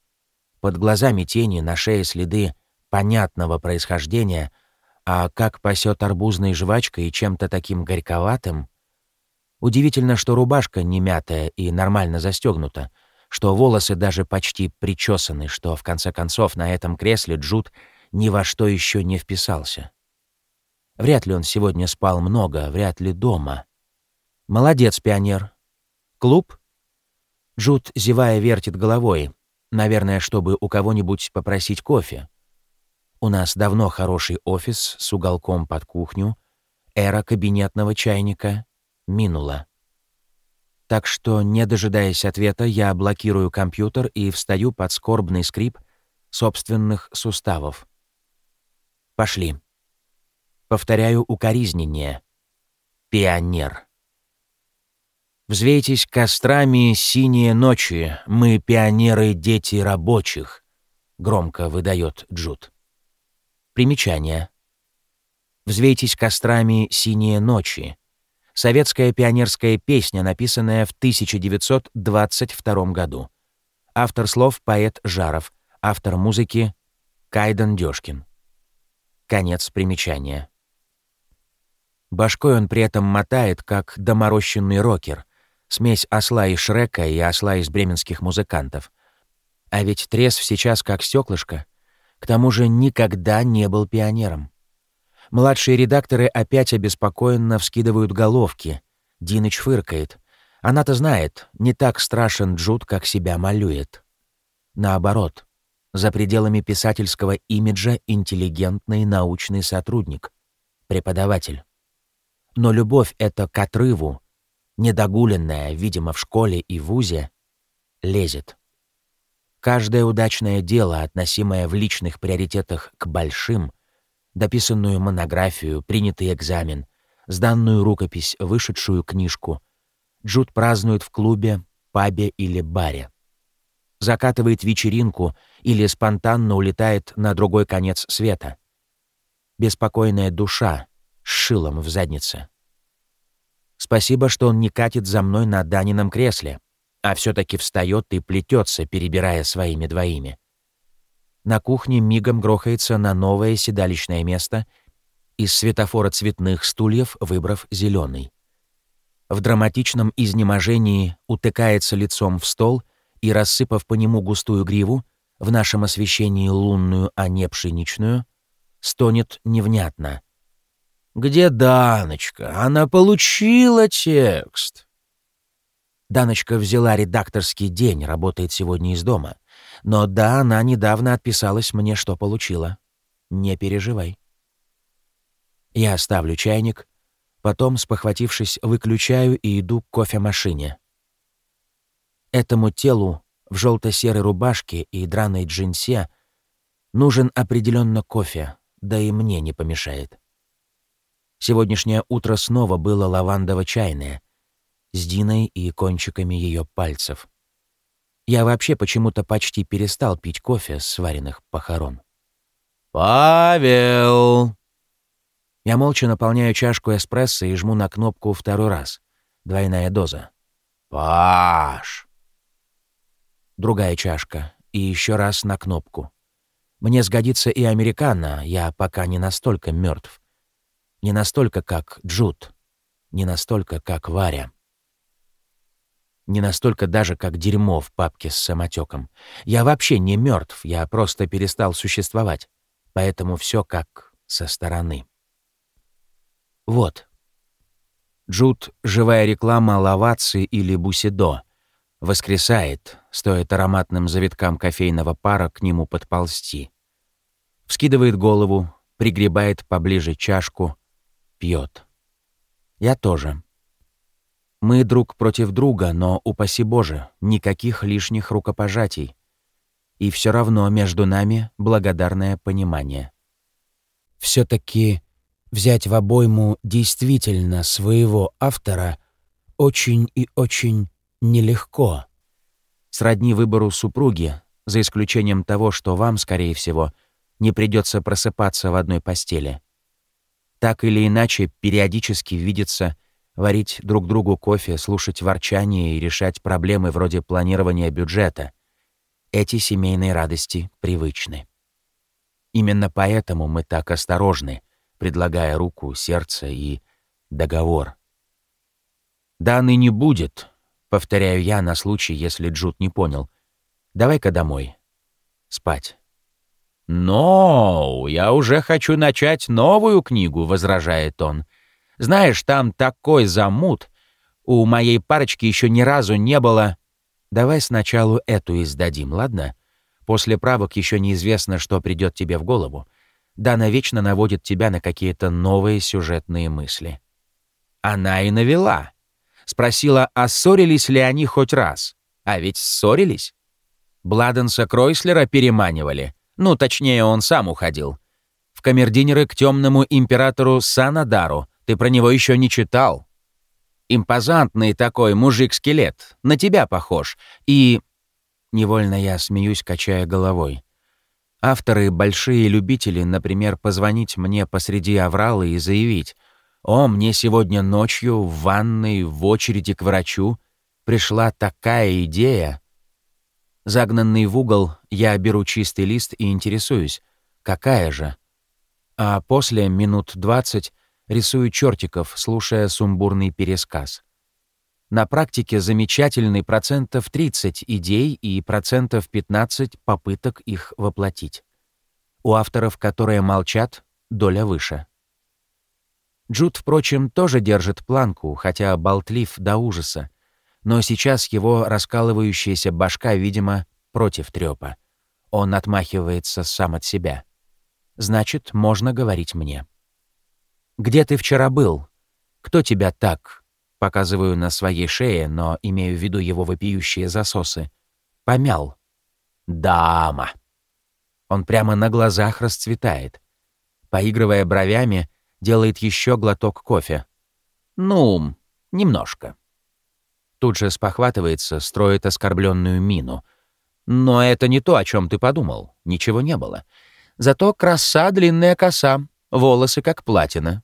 Под глазами тени, на шее следы понятного происхождения, а как пасет арбузной жвачкой и чем-то таким горьковатым. Удивительно, что рубашка не мятая и нормально застегнута, что волосы даже почти причесаны, что, в конце концов, на этом кресле Джуд ни во что еще не вписался. Вряд ли он сегодня спал много, вряд ли дома. Молодец, пионер. Клуб? Джуд, зевая, вертит головой, Наверное, чтобы у кого-нибудь попросить кофе. У нас давно хороший офис с уголком под кухню, эра кабинетного чайника минула. Так что, не дожидаясь ответа, я блокирую компьютер и встаю под скорбный скрип собственных суставов. Пошли. Повторяю укоризненнее. Пионер. Взвейтесь кострами синие ночи, мы пионеры, дети рабочих», — громко выдает Джуд. Примечание. «Взвейтесь кострами синие ночи» — советская пионерская песня, написанная в 1922 году. Автор слов — поэт Жаров, автор музыки — Кайден Дёшкин. Конец примечания. Башкой он при этом мотает, как доморощенный рокер — Смесь осла и Шрека и осла из бременских музыкантов. А ведь Тресв сейчас как стеклышко. К тому же никогда не был пионером. Младшие редакторы опять обеспокоенно вскидывают головки. Диныч фыркает. Она-то знает, не так страшен Джуд, как себя малюет. Наоборот, за пределами писательского имиджа интеллигентный научный сотрудник, преподаватель. Но любовь эта к отрыву, недогуленная, видимо, в школе и вузе, лезет. Каждое удачное дело, относимое в личных приоритетах к большим, дописанную монографию, принятый экзамен, сданную рукопись, вышедшую книжку, Джуд празднует в клубе, пабе или баре. Закатывает вечеринку или спонтанно улетает на другой конец света. Беспокойная душа с шилом в заднице. Спасибо, что он не катит за мной на Данином кресле, а все таки встает и плетется, перебирая своими двоими. На кухне мигом грохается на новое седалищное место, из светофора цветных стульев выбрав зеленый. В драматичном изнеможении утыкается лицом в стол и, рассыпав по нему густую гриву, в нашем освещении лунную, а не пшеничную, стонет невнятно. «Где Даночка? Она получила текст!» Даночка взяла редакторский день, работает сегодня из дома. Но да, она недавно отписалась мне, что получила. Не переживай. Я ставлю чайник, потом, спохватившись, выключаю и иду к кофемашине. Этому телу в желто-серой рубашке и драной джинсе нужен определенно кофе, да и мне не помешает. Сегодняшнее утро снова было лавандово-чайное, с Диной и кончиками ее пальцев. Я вообще почему-то почти перестал пить кофе с сваренных похорон. «Павел!» Я молча наполняю чашку эспрессо и жму на кнопку второй раз. Двойная доза. «Паш!» Другая чашка. И еще раз на кнопку. Мне сгодится и американо, я пока не настолько мертв. Не настолько, как Джуд. Не настолько, как Варя. Не настолько даже, как дерьмо в папке с самотеком. Я вообще не мертв, я просто перестал существовать. Поэтому все как со стороны. Вот. Джуд — живая реклама лаваци или бусидо. Воскресает, стоит ароматным завиткам кофейного пара к нему подползти. Вскидывает голову, пригребает поближе чашку, пьет. Я тоже. Мы друг против друга, но, упаси Боже, никаких лишних рукопожатий. И все равно между нами благодарное понимание. все таки взять в обойму действительно своего автора очень и очень нелегко. Сродни выбору супруги, за исключением того, что вам, скорее всего, не придется просыпаться в одной постели. Так или иначе, периодически видится варить друг другу кофе, слушать ворчание и решать проблемы вроде планирования бюджета. Эти семейные радости привычны. Именно поэтому мы так осторожны, предлагая руку, сердце и договор. «Даны не будет», — повторяю я на случай, если Джуд не понял. «Давай-ка домой. Спать». «Но, я уже хочу начать новую книгу», — возражает он. Знаешь, там такой замут. У моей парочки еще ни разу не было... Давай сначала эту издадим, ладно? После правок еще неизвестно, что придет тебе в голову. Дана вечно наводит тебя на какие-то новые сюжетные мысли. Она и навела. Спросила, а ссорились ли они хоть раз. А ведь ссорились. Бладенса Кройслера переманивали. Ну, точнее, он сам уходил. В камердинеры к темному императору Санадару — ты про него еще не читал. Импозантный такой мужик-скелет, на тебя похож. И...» Невольно я смеюсь, качая головой. Авторы — большие любители, например, позвонить мне посреди аврала и заявить, «О, мне сегодня ночью в ванной в очереди к врачу пришла такая идея». Загнанный в угол, я беру чистый лист и интересуюсь, какая же. А после минут двадцать рисую чертиков, слушая сумбурный пересказ. На практике замечательный процентов 30 идей и процентов 15 попыток их воплотить. У авторов, которые молчат, доля выше. Джуд, впрочем, тоже держит планку, хотя болтлив до ужаса. Но сейчас его раскалывающаяся башка, видимо, против трёпа. Он отмахивается сам от себя. Значит, можно говорить мне. «Где ты вчера был? Кто тебя так?» Показываю на своей шее, но имею в виду его вопиющие засосы. Помял. «Дама!» Он прямо на глазах расцветает. Поигрывая бровями, делает еще глоток кофе. «Ну, немножко». Тут же спохватывается, строит оскорбленную мину. «Но это не то, о чем ты подумал. Ничего не было. Зато краса длинная коса, волосы как платина.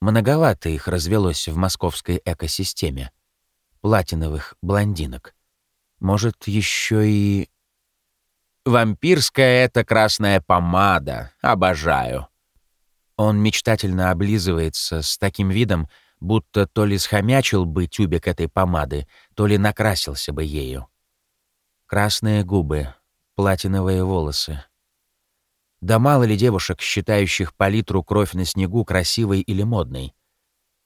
Многовато их развелось в московской экосистеме. Платиновых блондинок. Может, еще и... «Вампирская — это красная помада. Обожаю». Он мечтательно облизывается с таким видом, будто то ли схомячил бы тюбик этой помады, то ли накрасился бы ею. Красные губы, платиновые волосы. Да мало ли девушек, считающих палитру кровь на снегу красивой или модной.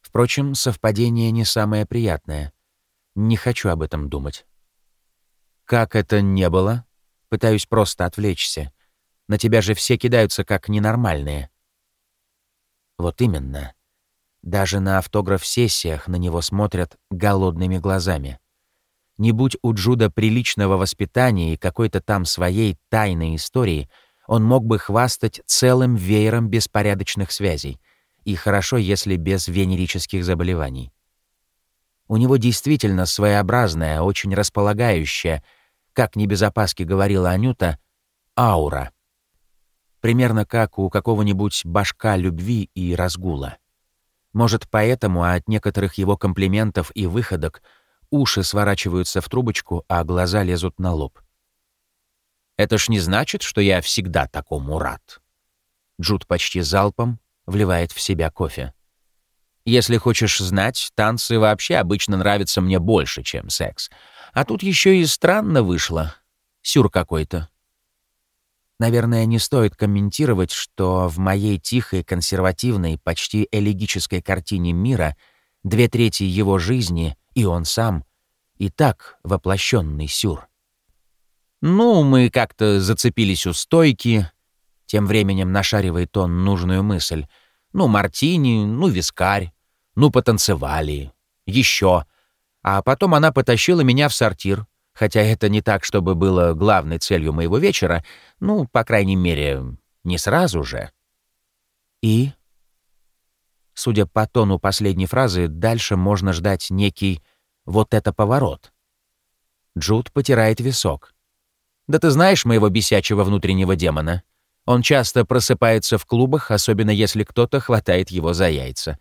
Впрочем, совпадение не самое приятное. Не хочу об этом думать. Как это не было? Пытаюсь просто отвлечься. На тебя же все кидаются как ненормальные. Вот именно. Даже на автограф-сессиях на него смотрят голодными глазами. Не будь у Джуда приличного воспитания и какой-то там своей тайной истории, он мог бы хвастать целым веером беспорядочных связей. И хорошо, если без венерических заболеваний. У него действительно своеобразная, очень располагающая, как небезопаски говорила Анюта, аура. Примерно как у какого-нибудь башка любви и разгула. Может, поэтому от некоторых его комплиментов и выходок уши сворачиваются в трубочку, а глаза лезут на лоб. «Это ж не значит, что я всегда такому рад». Джуд почти залпом вливает в себя кофе. «Если хочешь знать, танцы вообще обычно нравятся мне больше, чем секс. А тут еще и странно вышло. Сюр какой-то. Наверное, не стоит комментировать, что в моей тихой, консервативной, почти элегической картине мира две трети его жизни и он сам и так воплощенный сюр. Ну, мы как-то зацепились у стойки. Тем временем нашаривает он нужную мысль. Ну, мартини, ну, вискарь, ну, потанцевали, еще. А потом она потащила меня в сортир, хотя это не так, чтобы было главной целью моего вечера, ну, по крайней мере, не сразу же. И? Судя по тону последней фразы, дальше можно ждать некий «вот это поворот». Джуд потирает висок. «Да ты знаешь моего бесячего внутреннего демона. Он часто просыпается в клубах, особенно если кто-то хватает его за яйца.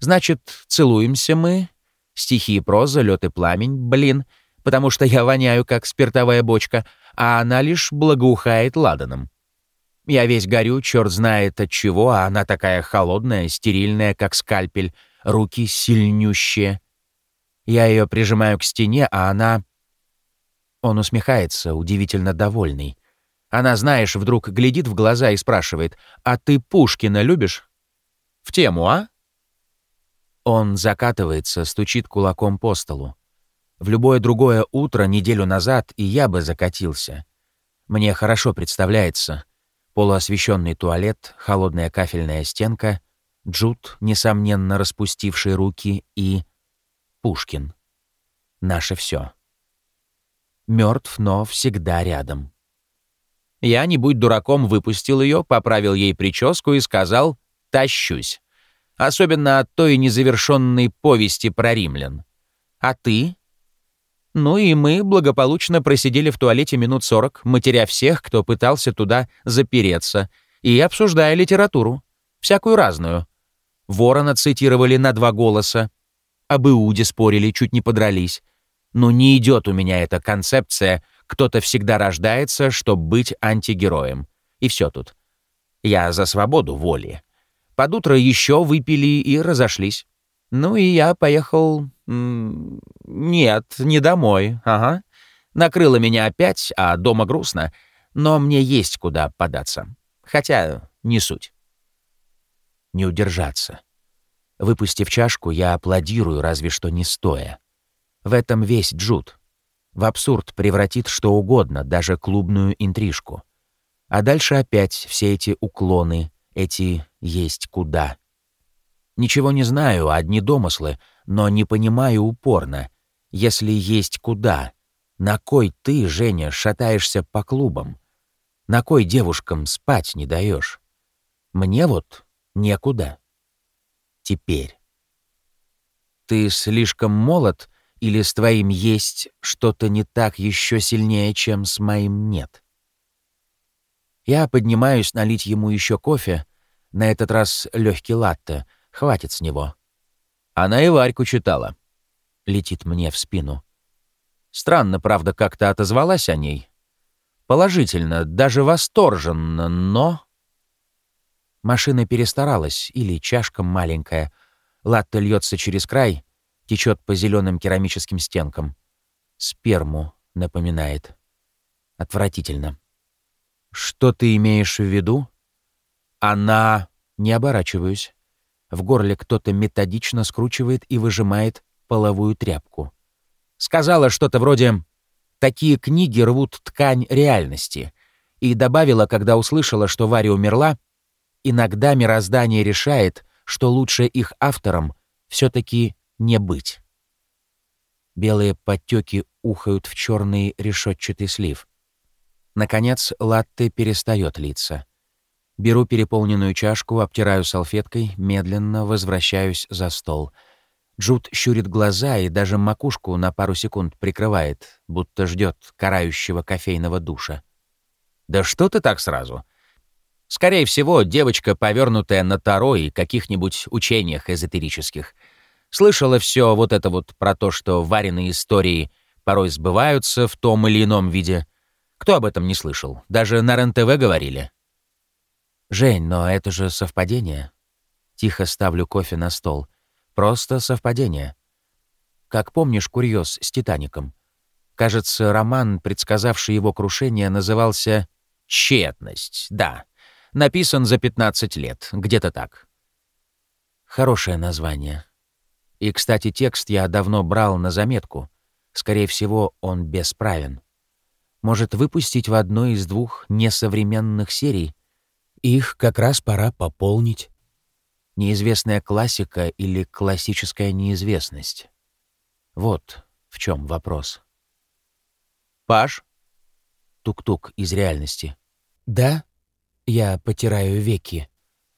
Значит, целуемся мы, стихи и проза, лед и пламень, блин, потому что я воняю, как спиртовая бочка, а она лишь благоухает ладаном. Я весь горю, черт знает от чего, а она такая холодная, стерильная, как скальпель, руки сильнющие. Я ее прижимаю к стене, а она... Он усмехается, удивительно довольный. Она, знаешь, вдруг глядит в глаза и спрашивает, «А ты Пушкина любишь?» «В тему, а?» Он закатывается, стучит кулаком по столу. В любое другое утро неделю назад и я бы закатился. Мне хорошо представляется. Полуосвещенный туалет, холодная кафельная стенка, Джуд, несомненно распустивший руки, и Пушкин. Наше все. Мертв, но всегда рядом. Я, не будь дураком, выпустил ее, поправил ей прическу и сказал «тащусь». Особенно от той незавершенной повести про римлян. А ты ну и мы благополучно просидели в туалете минут сорок, матеря всех, кто пытался туда запереться, и обсуждая литературу. Всякую разную. Ворона цитировали на два голоса. Об Иуде спорили, чуть не подрались. Но не идет у меня эта концепция «кто-то всегда рождается, чтобы быть антигероем». И все тут. Я за свободу воли. Под утро еще выпили и разошлись. Ну и я поехал «Нет, не домой, ага. Накрыло меня опять, а дома грустно, но мне есть куда податься. Хотя не суть». Не удержаться. Выпустив чашку, я аплодирую, разве что не стоя. В этом весь джут. В абсурд превратит что угодно, даже клубную интрижку. А дальше опять все эти уклоны, эти «есть куда». Ничего не знаю, одни домыслы — но не понимаю упорно, если есть куда. На кой ты, Женя, шатаешься по клубам? На кой девушкам спать не даешь? Мне вот некуда. Теперь. Ты слишком молод или с твоим есть что-то не так еще сильнее, чем с моим нет? Я поднимаюсь налить ему еще кофе, на этот раз легкий латте, хватит с него. Она и Варьку читала. Летит мне в спину. Странно, правда, как-то отозвалась о ней. Положительно, даже восторженно, но... Машина перестаралась, или чашка маленькая. Латте льется через край, течет по зеленым керамическим стенкам. Сперму напоминает. Отвратительно. Что ты имеешь в виду? Она... Не оборачиваюсь. В горле кто-то методично скручивает и выжимает половую тряпку. Сказала что-то вроде «такие книги рвут ткань реальности» и добавила, когда услышала, что Варя умерла, «иногда мироздание решает, что лучше их авторам все-таки не быть». Белые подтеки ухают в черный решетчатый слив. Наконец, латте перестает литься. Беру переполненную чашку, обтираю салфеткой, медленно возвращаюсь за стол. Джуд щурит глаза и даже макушку на пару секунд прикрывает, будто ждет карающего кофейного душа. «Да что ты так сразу?» «Скорее всего, девочка, повернутая на Таро и каких-нибудь учениях эзотерических. Слышала все вот это вот про то, что вареные истории порой сбываются в том или ином виде. Кто об этом не слышал? Даже на РЕН-ТВ говорили». «Жень, но это же совпадение». Тихо ставлю кофе на стол. «Просто совпадение. Как помнишь курьез с «Титаником»? Кажется, роман, предсказавший его крушение, назывался «Тщетность», да. Написан за 15 лет, где-то так. Хорошее название. И, кстати, текст я давно брал на заметку. Скорее всего, он бесправен. Может, выпустить в одной из двух несовременных серий? Их как раз пора пополнить. Неизвестная классика или классическая неизвестность. Вот в чем вопрос. «Паш?» Тук-тук из реальности. «Да?» Я потираю веки.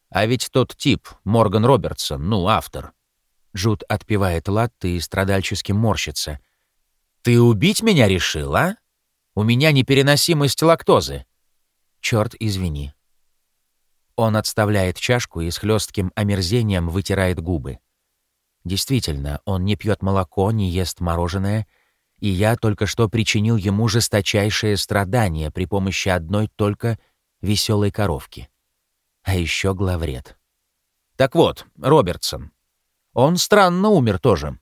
«А ведь тот тип, Морган Робертсон, ну, автор». Джуд отпивает латте и страдальчески морщится. «Ты убить меня решил, а? У меня непереносимость лактозы». «Чёрт, извини». Он отставляет чашку и с хлестким омерзением вытирает губы. Действительно, он не пьет молоко, не ест мороженое, и я только что причинил ему жесточайшее страдание при помощи одной только веселой коровки. А еще главред. Так вот, Робертсон. Он странно умер тоже.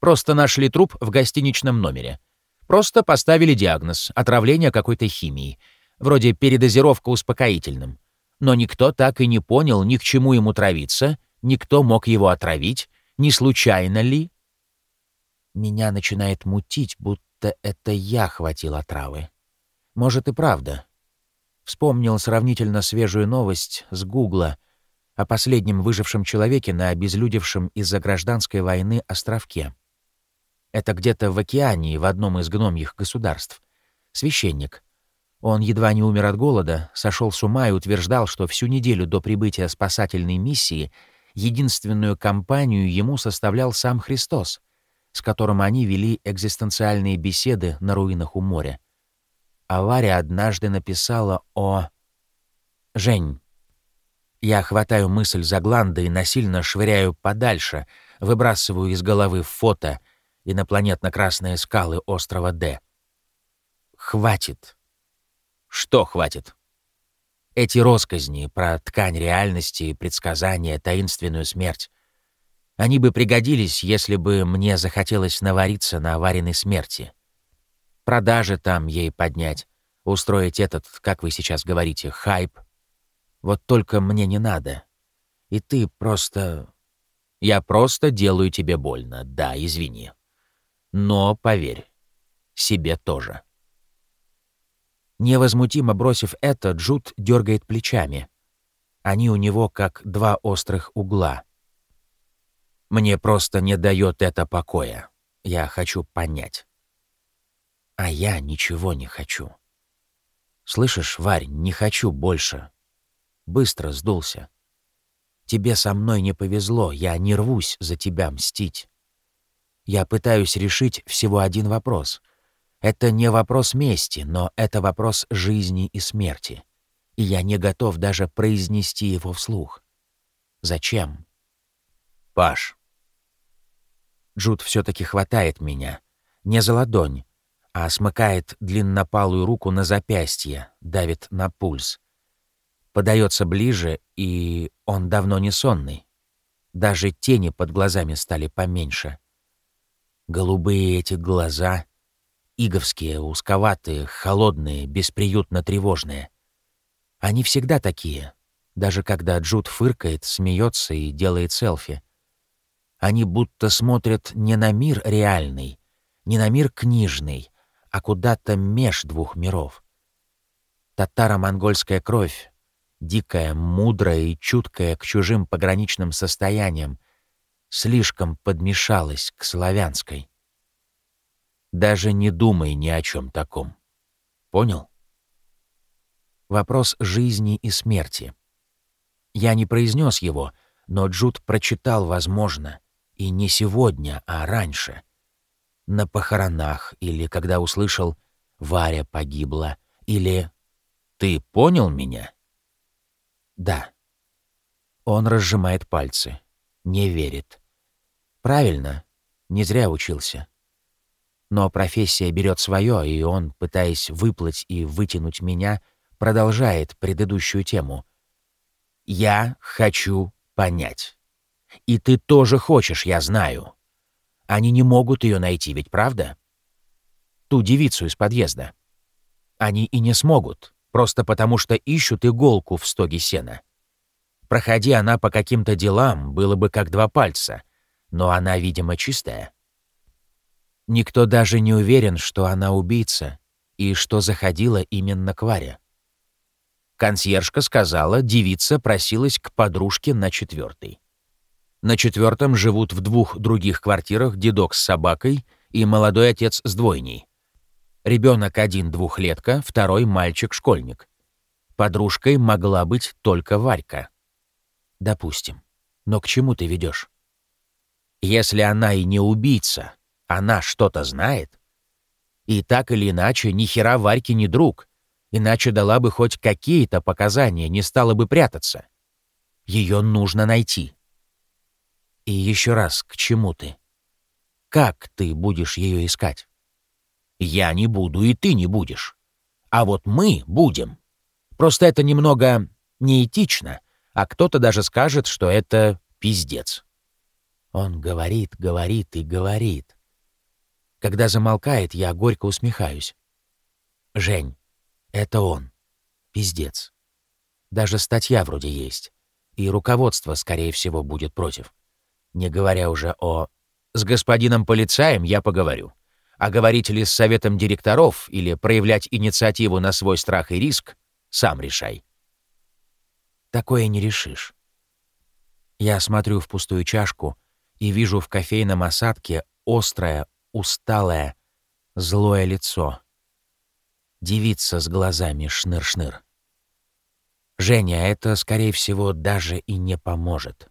Просто нашли труп в гостиничном номере. Просто поставили диагноз — отравление какой-то химией, вроде передозировка успокоительным но никто так и не понял, ни к чему ему травиться, никто мог его отравить, не случайно ли. Меня начинает мутить, будто это я хватил отравы. Может и правда. Вспомнил сравнительно свежую новость с Гугла о последнем выжившем человеке на обезлюдевшем из-за гражданской войны островке. Это где-то в океане, в одном из гномьих государств. Священник — он едва не умер от голода, сошел с ума и утверждал, что всю неделю до прибытия спасательной миссии единственную компанию ему составлял сам Христос, с которым они вели экзистенциальные беседы на руинах у моря. Авария однажды написала о... «Жень». Я хватаю мысль за гланды и насильно швыряю подальше, выбрасываю из головы фото инопланетно-красные скалы острова Д. «Хватит». Что хватит? Эти росказни про ткань реальности, предсказания, таинственную смерть. Они бы пригодились, если бы мне захотелось навариться на аварийной смерти. Продажи там ей поднять, устроить этот, как вы сейчас говорите, хайп. Вот только мне не надо. И ты просто... Я просто делаю тебе больно, да, извини. Но поверь, себе тоже. Невозмутимо бросив это, Джуд дергает плечами. Они у него как два острых угла. Мне просто не дает это покоя. Я хочу понять. А я ничего не хочу. Слышишь, Варь, не хочу больше. Быстро сдулся. Тебе со мной не повезло, я не рвусь за тебя мстить. Я пытаюсь решить всего один вопрос. Это не вопрос мести, но это вопрос жизни и смерти. И я не готов даже произнести его вслух. Зачем? Паш. Джуд все-таки хватает меня. Не за ладонь, а смыкает длиннопалую руку на запястье, давит на пульс. Подается ближе, и он давно не сонный. Даже тени под глазами стали поменьше. Голубые эти глаза — Иговские, узковатые, холодные, бесприютно тревожные. Они всегда такие, даже когда Джуд фыркает, смеется и делает селфи. Они будто смотрят не на мир реальный, не на мир книжный, а куда-то меж двух миров. Татаро-монгольская кровь, дикая, мудрая и чуткая к чужим пограничным состояниям, слишком подмешалась к славянской. Даже не думай ни о чем таком. Понял? Вопрос жизни и смерти. Я не произнес его, но Джуд прочитал, возможно, и не сегодня, а раньше. На похоронах или когда услышал «Варя погибла» или «Ты понял меня?» Да. Он разжимает пальцы. Не верит. Правильно. Не зря учился. Но профессия берет свое, и он, пытаясь выплыть и вытянуть меня, продолжает предыдущую тему. «Я хочу понять. И ты тоже хочешь, я знаю. Они не могут ее найти, ведь правда? Ту девицу из подъезда. Они и не смогут, просто потому что ищут иголку в стоге сена. Проходи она по каким-то делам, было бы как два пальца, но она, видимо, чистая. Никто даже не уверен, что она убийца и что заходила именно к Варе. Консьержка сказала, девица просилась к подружке на четвертый. На четвертом живут в двух других квартирах дедок с собакой и молодой отец с двойней. Ребенок один двухлетка, второй мальчик-школьник. Подружкой могла быть только Варька. Допустим. Но к чему ты ведешь? Если она и не убийца, она что-то знает? И так или иначе, ни хера Варьке не друг, иначе дала бы хоть какие-то показания, не стала бы прятаться. Ее нужно найти. И еще раз, к чему ты? Как ты будешь ее искать? Я не буду, и ты не будешь. А вот мы будем. Просто это немного неэтично, а кто-то даже скажет, что это пиздец. Он говорит, говорит и говорит. Когда замолкает, я горько усмехаюсь. «Жень, это он. Пиздец. Даже статья вроде есть. И руководство, скорее всего, будет против. Не говоря уже о... С господином полицаем я поговорю. А говорить ли с советом директоров или проявлять инициативу на свой страх и риск, сам решай. Такое не решишь. Я смотрю в пустую чашку и вижу в кофейном осадке острое, усталое, злое лицо. Девица с глазами шныр-шныр. Женя, это, скорее всего, даже и не поможет.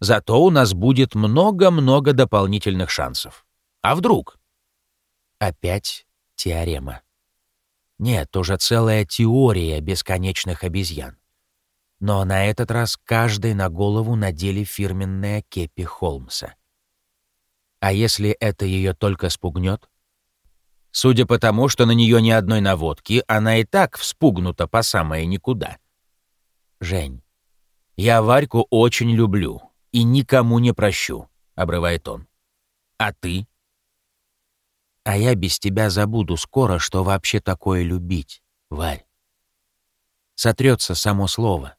Зато у нас будет много-много дополнительных шансов. А вдруг? Опять теорема. Нет, уже целая теория бесконечных обезьян. Но на этот раз каждый на голову надели фирменное кепи Холмса. А если это ее только спугнет? Судя по тому, что на нее ни одной наводки, она и так вспугнута по самое никуда. «Жень, я Варьку очень люблю и никому не прощу», — обрывает он. «А ты?» «А я без тебя забуду скоро, что вообще такое любить, Варь. Сотрется само слово.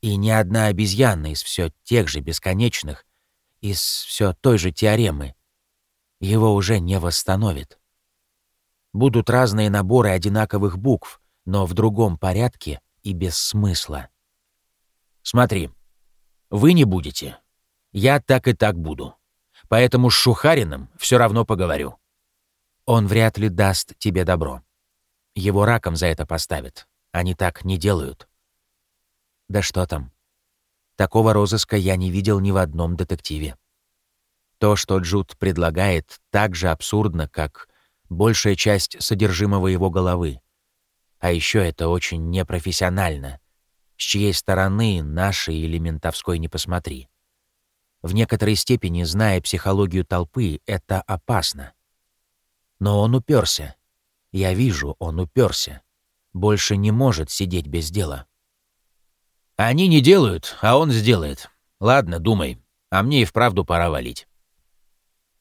И ни одна обезьяна из все тех же бесконечных из все той же теоремы, его уже не восстановит. Будут разные наборы одинаковых букв, но в другом порядке и без смысла. Смотри, вы не будете. Я так и так буду. Поэтому с Шухариным все равно поговорю. Он вряд ли даст тебе добро. Его раком за это поставят. Они так не делают. Да что там. Такого розыска я не видел ни в одном детективе. То, что Джуд предлагает, так же абсурдно, как большая часть содержимого его головы. А еще это очень непрофессионально. С чьей стороны, нашей или ментовской, не посмотри. В некоторой степени, зная психологию толпы, это опасно. Но он уперся. Я вижу, он уперся. Больше не может сидеть без дела. Они не делают, а он сделает. Ладно, думай. А мне и вправду пора валить.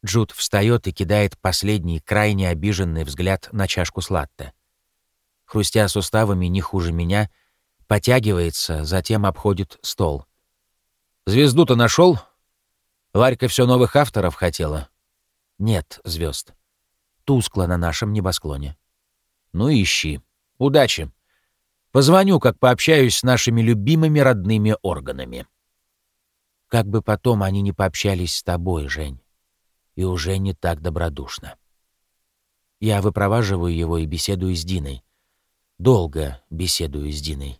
Джуд встает и кидает последний, крайне обиженный взгляд на чашку с латте. хрустя суставами не хуже меня, потягивается, затем обходит стол. «Звезду-то нашел? Варька все новых авторов хотела?» «Нет звезд. Тускло на нашем небосклоне». «Ну ищи. Удачи. Позвоню, как пообщаюсь с нашими любимыми родными органами». Как бы потом они не пообщались с тобой, Жень. И уже не так добродушно. Я выпроваживаю его и беседую с Диной. Долго беседую с Диной.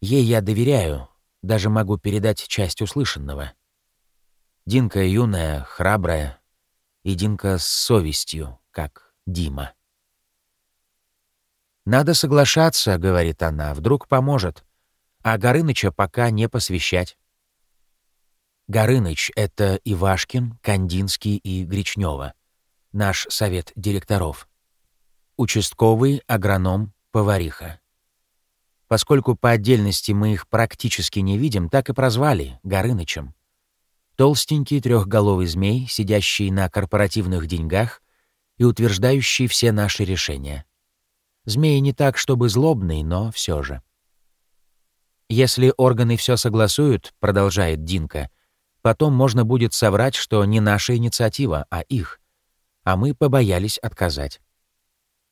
Ей я доверяю, даже могу передать часть услышанного. Динка юная, храбрая, и Динка с совестью, как Дима. «Надо соглашаться», — говорит она, — «вдруг поможет. А Горыныча пока не посвящать». Горыныч — это Ивашкин, Кандинский и Гречнева. Наш совет директоров. Участковый, агроном, повариха. Поскольку по отдельности мы их практически не видим, так и прозвали Горынычем. Толстенький трехголовый змей, сидящий на корпоративных деньгах и утверждающий все наши решения. Змей не так, чтобы злобный, но все же. «Если органы все согласуют», — продолжает Динка, Потом можно будет соврать, что не наша инициатива, а их. А мы побоялись отказать.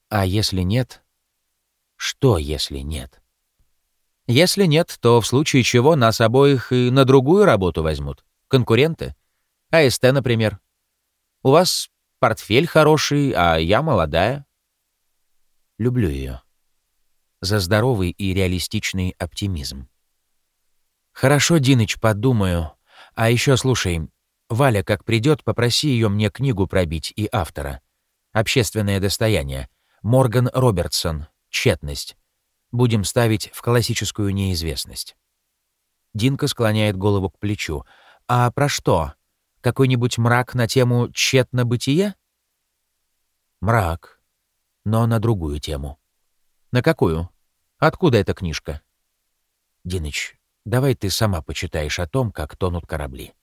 А если нет? Что, если нет? Если нет, то в случае чего нас обоих и на другую работу возьмут. Конкуренты. АСТ, например. У вас портфель хороший, а я молодая. Люблю ее. За здоровый и реалистичный оптимизм. Хорошо, Диныч, подумаю, а еще слушай, Валя, как придет, попроси ее мне книгу пробить и автора. Общественное достояние. Морган Робертсон. Тщетность. Будем ставить в классическую неизвестность. Динка склоняет голову к плечу. А про что? Какой-нибудь мрак на тему «тщетно бытие»? Мрак. Но на другую тему. На какую? Откуда эта книжка? Диныч, Давай ты сама почитаешь о том, как тонут корабли.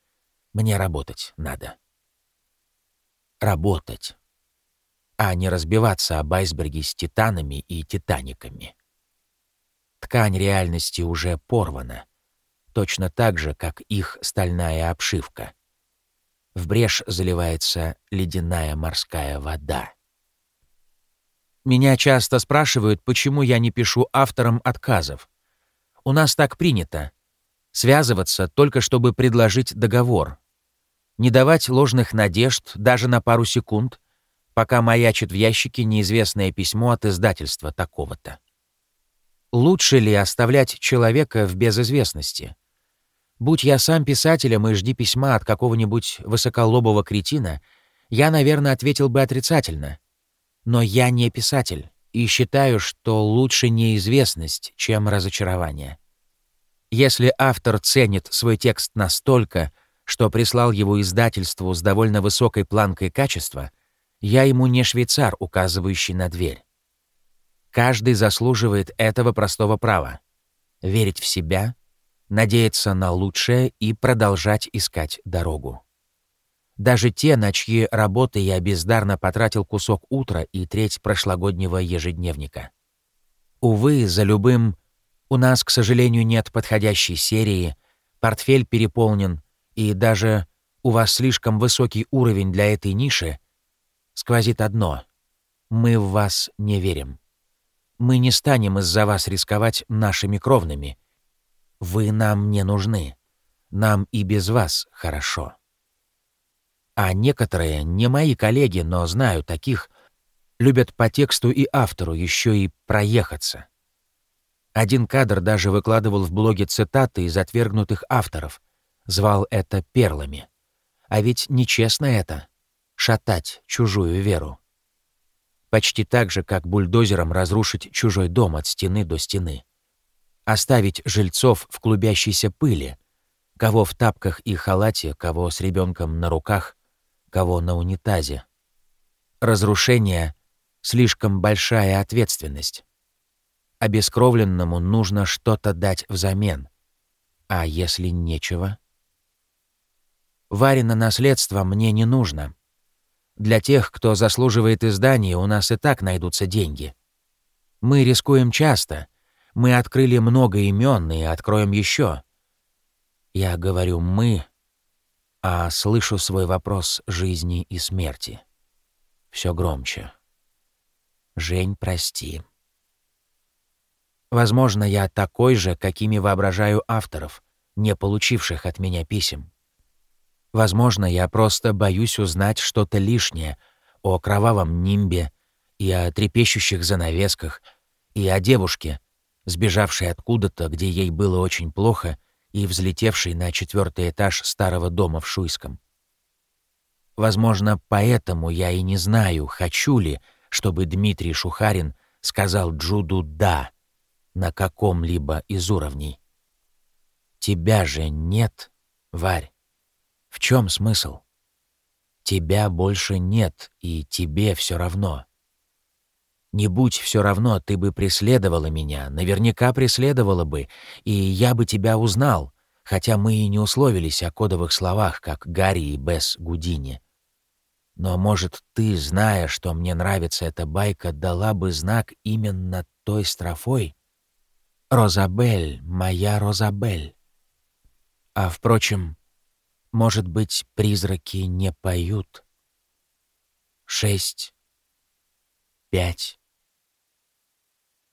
Мне работать надо. Работать. А не разбиваться об айсберге с титанами и титаниками. Ткань реальности уже порвана. Точно так же, как их стальная обшивка. В брешь заливается ледяная морская вода. Меня часто спрашивают, почему я не пишу авторам отказов. У нас так принято. Связываться только чтобы предложить договор. Не давать ложных надежд даже на пару секунд, пока маячит в ящике неизвестное письмо от издательства такого-то. Лучше ли оставлять человека в безызвестности? Будь я сам писателем и жди письма от какого-нибудь высоколобого кретина, я, наверное, ответил бы отрицательно. Но я не писатель и считаю, что лучше неизвестность, чем разочарование. Если автор ценит свой текст настолько, что прислал его издательству с довольно высокой планкой качества, я ему не швейцар, указывающий на дверь. Каждый заслуживает этого простого права — верить в себя, надеяться на лучшее и продолжать искать дорогу. Даже те, на чьи работы я бездарно потратил кусок утра и треть прошлогоднего ежедневника. Увы, за любым «у нас, к сожалению, нет подходящей серии», «портфель переполнен» и даже «у вас слишком высокий уровень для этой ниши», сквозит одно — мы в вас не верим. Мы не станем из-за вас рисковать нашими кровными. Вы нам не нужны. Нам и без вас хорошо. А некоторые, не мои коллеги, но знаю таких, любят по тексту и автору еще и проехаться. Один кадр даже выкладывал в блоге цитаты из отвергнутых авторов, звал это перлами. А ведь нечестно это — шатать чужую веру. Почти так же, как бульдозером разрушить чужой дом от стены до стены. Оставить жильцов в клубящейся пыли, кого в тапках и халате, кого с ребенком на руках, кого на унитазе. Разрушение — слишком большая ответственность. Обескровленному нужно что-то дать взамен. А если нечего? Варено наследство мне не нужно. Для тех, кто заслуживает издания, у нас и так найдутся деньги. Мы рискуем часто. Мы открыли много имен и откроем еще. Я говорю «мы», а слышу свой вопрос жизни и смерти. Все громче. Жень, прости. Возможно, я такой же, какими воображаю авторов, не получивших от меня писем. Возможно, я просто боюсь узнать что-то лишнее о кровавом нимбе и о трепещущих занавесках, и о девушке, сбежавшей откуда-то, где ей было очень плохо, и взлетевшей на четвертый этаж старого дома в Шуйском. Возможно, поэтому я и не знаю, хочу ли, чтобы Дмитрий Шухарин сказал Джуду «да» на каком-либо из уровней. Тебя же нет, Варь. В чем смысл? Тебя больше нет, и тебе все равно. Не будь все равно, ты бы преследовала меня, наверняка преследовала бы, и я бы тебя узнал, хотя мы и не условились о кодовых словах, как Гарри и Бесс Гудини. Но, может, ты, зная, что мне нравится эта байка, дала бы знак именно той строфой? «Розабель, моя Розабель». А, впрочем, может быть, призраки не поют? Шесть, пять,